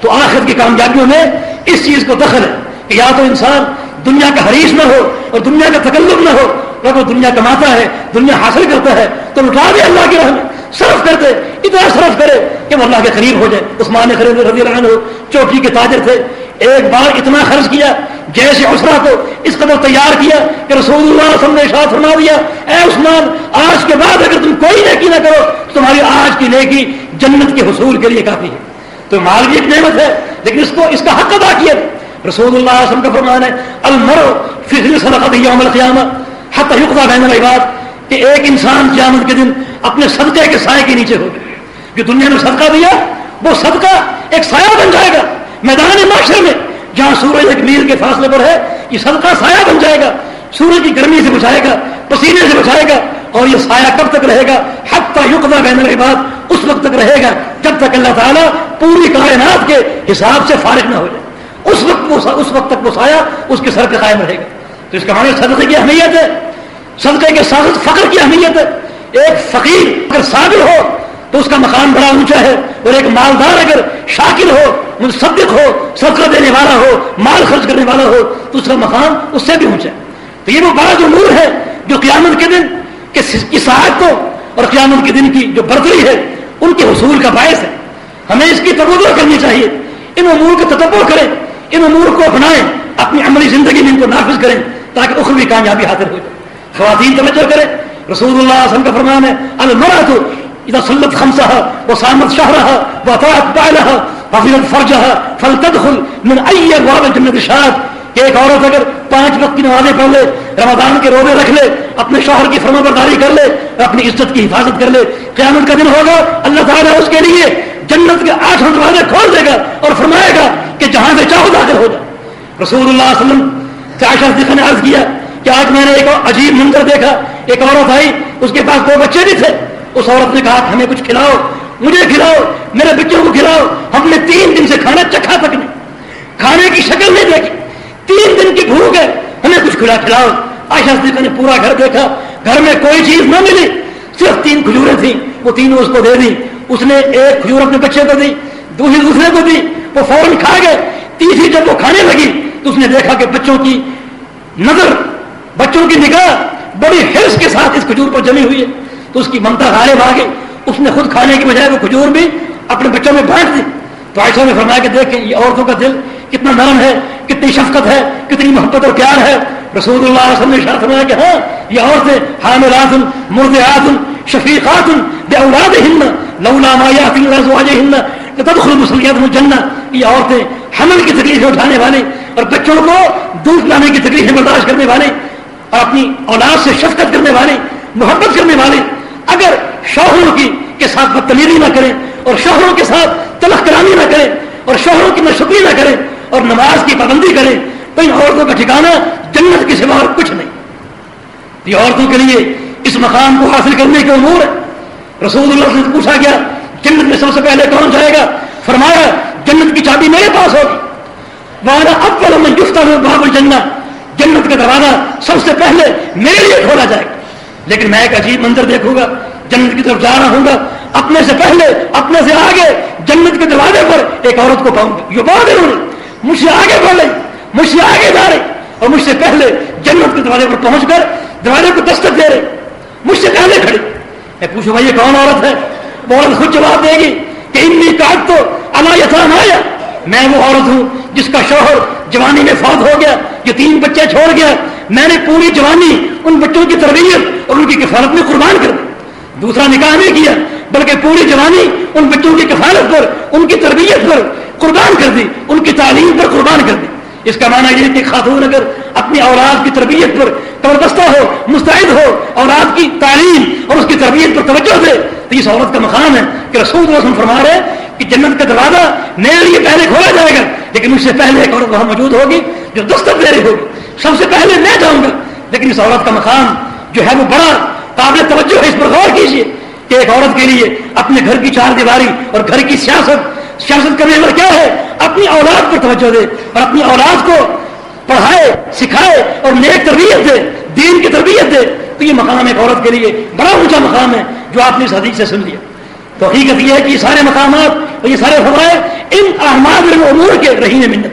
Speaker 1: تو آخر کی کامیابیوں میں اس چیز کو دخل ہے کہ یا تو انسان دنیا کا حریص نہ ہو اور دنیا کا تکلب نہ ہو اگر وہ دنیا کماتا ہے، دنیا حاصل کرتا ہے تو لٹا دے اللہ کے رحم، صرف کر دے، اتنا صرف کرے کہ وہ اللہ کے قریب ہو جائے۔ عثمان خرید رضی اللہ عنہ چوکی کے تاجر تھے، ایک بار اتنا خرچ کیا جیسے اسرا کو اس قدر تیار کیا کہ رسول اللہ صلی اللہ علیہ فرما دیا، اے عثمان، آج کے بعد اگر تم کوئی نیکی نہ کرو، تو تمہاری آج کی نیکی جنت کے حصول کے لیے کافی ہے۔ تو مال بھی ایک نعمت ہے، لیکن اس کو، اس کا حق ادا کیا۔ رسول اللہ علیہ وسلم کا فرمان ہے المرو فضل صدقہ یوم القیامہ۔ حتی یقضا بین العباد کہ ایک انسان قیامت کے دن اپنے صدقے کے سائے کے نیچے ہوگا۔ جو دنیا میں صدقہ دیا وہ صدقہ ایک سایہ بن جائے گا۔ میدان معاشرے میں، جہاں سورج ایک میل کے فاصلے پر ہے، یہ صدقہ سایہ بن جائے گا۔ سورج کی گرمی سے بچائے گا، پسینے سے بچائے گا، اور یہ سایہ کب تک رہے گا؟ حق یقدا بین العباد اس وقت تک رہے گا جب تک اللہ تعالیٰ پوری کائنات کے حساب سے فارغ نہ ہو جائے۔ اس وقت وہ اس وقت تک وہ سایہ اس کے سر پہ قائم رہے گا۔ تو اس کا معنی صدقے کی اہمیت ہے، صدقے کے ساتھ فخر کی اہمیت ہے۔ ایک فقیر اگر صابر ہو تو اس کا مقام بڑا اونچا ہے اور ایک مالدار اگر شاکر ہو مصدق ہو، صدقہ دینے والا ہو، مال خرچ کرنے والا ہو، تو اس کا مقام اس سے بھی اونچا ہے۔ تو یہ وہ بڑا جو نور ہے جو قیامت کے دن کی ساعت کو اور قیامت کے دن کی جو برتری ہے، ان کے حصول کا باعث ہے۔ ہمیں اس کی تبدیل کرنی چاہیے۔ ان امور کا تدبر کریں، ان امور کو اپنائیں، اپنی عملی زندگی میں ان کو نافذ کریں۔ تاکہ اخروی کامیابی حاصل ہو جائے۔ خواتین توجہ کریں۔ رسول اللہ علیہ وسلم کا فرمان ہے، المرأة اذا صلت خمسها وصامت شهرها وطاعت بعلها وفرت فرجها فلتدخل من اي ابواب الجنة شاد کہ ایک عورت اگر پانچ وقت کی نمازیں پڑھ لے، رمضان کے روزے رکھ لے، اپنے شوہر کی فرما برداری کر لے اور اپنی عزت کی حفاظت کر لے، قیامت کا دن ہوگا، اللہ تعالیٰ اس کے لیے جنت کے آٹھ دروازے کھول دے گا اور فرمائے گا کہ جہاں سے چاہو داخل ہو جائے رسول اللہ علیہ وسلم سے عائشہ نے عرض کیا کہ آج میں نے ایک عجیب منظر دیکھا، ایک عورت آئی، اس کے پاس دو بچے بھی تھے۔ اس عورت نے کہا، ہمیں کچھ کھلاؤ، مجھے کھلاؤ، میرے بچوں کو کھلاؤ، ہم نے تین دن سے کھانا چکھا تک نہیں کھانے کی شکل نہیں دیکھی۔ تین دن کی بھوک ہے، ہمیں کچھ کھلا، کھلاؤ۔ آشا صدیقہ نے پورا گھر دیکھا۔ گھر میں کوئی چیز نہ ملی۔ صرف تین کھجوریں تھیں، وہ تینوں اس کو دے دی اس نے ایک کھجور اپنے بچے کو دی دوسری دوسرے کو دی، وہ فوراً کھا گئے۔ تیسری جب وہ کھانے لگی تو اس نے دیکھا کہ بچوں کی نظر، بچوں کی نگاہ بڑی حرص کے ساتھ اس کھجور پر جمی ہوئی ہے۔ تو اس کی ممتا غالب آ گئی اس نے خود کھانے کی بجائے وہ کھجور بھی اپنے بچوں میں بانٹ دی۔ تو عائشہ نے فرمایا کہ دیکھیں یہ عورتوں کا دل کتنا نرم ہے، کتنی شفقت ہے، کتنی محبت اور پیار ہے۔ رسول اللہ علیہ وسلم نے اشارہ فرمایا کہ ہاں یہ عورتیں حاملات مرضعات شفیقات باولاد ہن لولا ما یاتي ازواجهن لتدخل مسلیات الجنہ۔ یہ عورتیں حمل کی تکلیفیں اٹھانے والے اور بچوں کو دودھ لانے کی تکلیفیں برداشت کرنے والے اور اپنی اولاد سے شفقت کرنے والے، محبت کرنے والے، اگر شوہروں کی کے ساتھ بدتمیزی نہ کریں اور شوہروں کے ساتھ تلخ کرامی نہ کریں اور شوہروں کی نشکری نہ کریں اور نماز کی پابندی کریں، تو ان عورتوں کا ٹھکانا جنت کے سوا اور کچھ نہیں۔ یہ عورتوں کے لیے اس مقام کو حاصل کرنے کے امور ہے۔ رسول اللہ سے پوچھا گیا، جنت میں سب سے پہلے کون جائے گا؟ فرمایا، جنت کی چابی میرے پاس ہوگی۔ اب میں گفتا ہوں باب الجنت جنت کا دروازہ سب سے پہلے میرے لیے کھولا جائے گا۔ لیکن میں ایک عجیب منظر دیکھوں گا، جنت کی طرف جا رہا ہوں گا، اپنے سے پہلے، اپنے سے آگے جنت کے دروازے پر ایک عورت کو پاؤں گا۔ یہ بہت ضروری مجھ سے آگے بڑھ رہی، مجھ سے آگے جا رہی اور مجھ سے پہلے جنت کے دروازے پر پہنچ کر دروازے کو دستک دے رہے مجھ سے پہلے کھڑی۔ میں پوچھوں بھائی، یہ کون عورت ہے؟ وہ عورت خود جواب دے گی کہ انی کاٹ تو اللہ یسان آیا۔ میں وہ عورت ہوں جس کا شوہر جوانی میں فوت ہو گیا، یہ تین بچے چھوڑ گیا۔ میں نے پوری جوانی ان بچوں کی تربیت اور ان کی کفالت میں قربان کر دی۔ دوسرا نکاح نہیں کیا، بلکہ پوری جوانی ان بچوں کی کفالت پر، ان کی تربیت پر قربان کر دی، ان کی تعلیم پر قربان کر دی۔ اس کا معنی یہ کہ خاتون اگر اپنی اولاد کی تربیت پر تبدستہ ہو، مستعد ہو، اولاد کی تعلیم اور اس کی تربیت پر توجہ دے، تو اس عورت کا مقام ہے کہ رسول اللہ فرما رہے کہ جنت کا دروازہ میرے لیے پہلے کھولا جائے گا۔ لیکن اس سے پہلے ایک عورت وہاں موجود ہوگی جو دستک دے رہی ہوگی۔ سب سے پہلے میں جاؤں گا۔ لیکن اس عورت کا مقام جو ہے وہ بڑا قابل توجہ ہے۔ اس پر غور کیجیے کہ ایک عورت کے لیے اپنے گھر کی چار دیواری اور گھر کی سیاست سیاست کرنے والا کیا ہے؟ اپنی اولاد پر توجہ دے اور اپنی اولاد کو پڑھائے، سکھائے اور نیک تربیت دے، دین کی تربیت دے۔ تو یہ مقام ایک عورت کے لیے بڑا اونچا مقام ہے جو آپ نے اس حدیث سے سن لیا۔ تو حقیقت یہ ہے کہ یہ سارے مقامات اور یہ سارے فوائد ان احمد امور کے رہی منت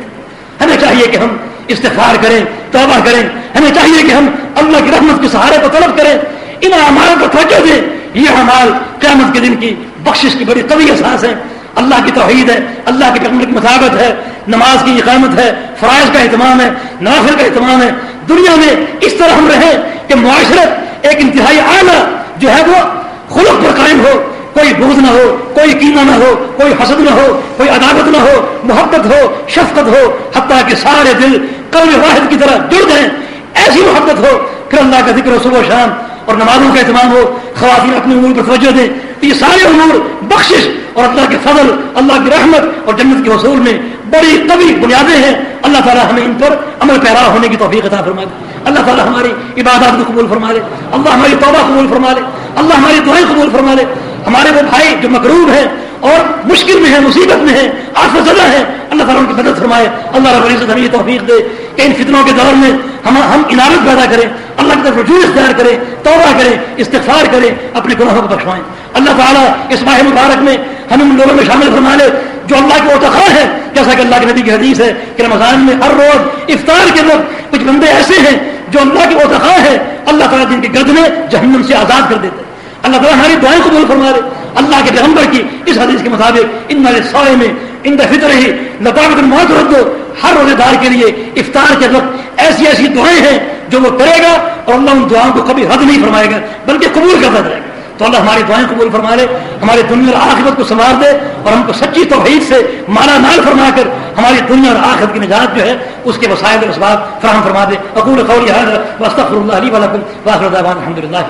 Speaker 1: ہمیں چاہیے کہ ہم استفار کریں، توبہ کریں۔ ہمیں چاہیے کہ ہم اللہ کی رحمت کے سہارے کو طلب کریں۔ ان اعمال کو توجہ دیں۔ یہ اعمال قیامت کے دن کی بخشش کی بڑی طویل احساس ہے اللہ کی توحید ہے، اللہ کے پیغمبر کی مساغت ہے۔ نماز کی اقامت ہے، فرائض کا اہتمام ہے نافل کا اہتمام ہے۔ دنیا میں اس طرح ہم رہیں کہ معاشرت ایک انتہائی اعلیٰ جو ہے وہ خلق پر قائم ہو۔ کوئی بوجھ نہ ہو، کوئی کینا نہ ہو، کوئی حسد نہ ہو، کوئی عدالت نہ ہو، محبت ہو، شفقت ہو، حتیٰ کہ سارے دل قلب واحد کی طرح جڑ جائیں، ایسی محبت ہو پھر اللہ کا ذکر ہو صبح و شام اور نمازوں کا اہتمام ہو، خواتین اپنے امور پر توجہ دیں۔ یہ سارے امور بخشش اور اللہ کے فضل، اللہ کی رحمت اور جنت کے حصول میں بڑی قوی بنیادیں ہیں۔ اللہ تعالیٰ ہمیں ان پر عمل پیرا ہونے کی توفیق عطا فرما دے اللہ تعالیٰ ہماری عبادات کو قبول فرما لے۔ اللہ ہماری توبہ قبول فرما لے۔ اللہ ہماری دعائیں قبول فرما لے۔ ہمارے وہ بھائی جو مقروب ہیں اور مشکل میں ہے مصیبت میں ہے آف زدہ ہے اللہ تعالیٰ ان کی مدد فرمائے۔ اللہ رب العزت ہمیں یہ توفیق دے کہ ان فتنوں کے دور میں ہم ہم عنارت پیدا کریں، اللہ کی طرف رجوع اختیار کریں، توبہ کریں، استغفار کریں، اپنے گناہوں کو بخشوائیں۔ اللہ تعالیٰ اس ماہ مبارک میں ہم ان لوگوں میں شامل فرما لے جو اللہ کے اوتخا ہے جیسا کہ اللہ کے نبی کی حدیث ہے کہ رمضان میں ہر روز افطار کے وقت کچھ بندے ایسے ہیں جو اللہ کے اوتخا ہے اللہ تعالیٰ جن کی گردنے جہنم سے آزاد کر دیتے اللہ تعالیٰ ہماری دعائیں قبول فرما لے اللہ کے پیغمبر کی اس حدیث کے مطابق ان والے سائے میں ان فطر ہی لطاقت موت رد دو ہر روزے دار کے لیے افطار کے وقت ایسی ایسی دعائیں ہیں جو وہ کرے گا اور اللہ ان دعاؤں کو کبھی رد نہیں فرمائے گا، بلکہ قبول کرتا رہے گا۔ تو اللہ ہماری دعائیں قبول فرما لے، ہماری دنیا اور آخرت کو سنوار دے اور ہم کو سچی توحید سے مالا مال فرما کر ہماری دنیا اور آخرت کی نجات جو ہے اس کے وسائل اور اسباب فراہم فرما دے۔ اقول قولی حاضر وسطر اللہ علیہ الحمد للہ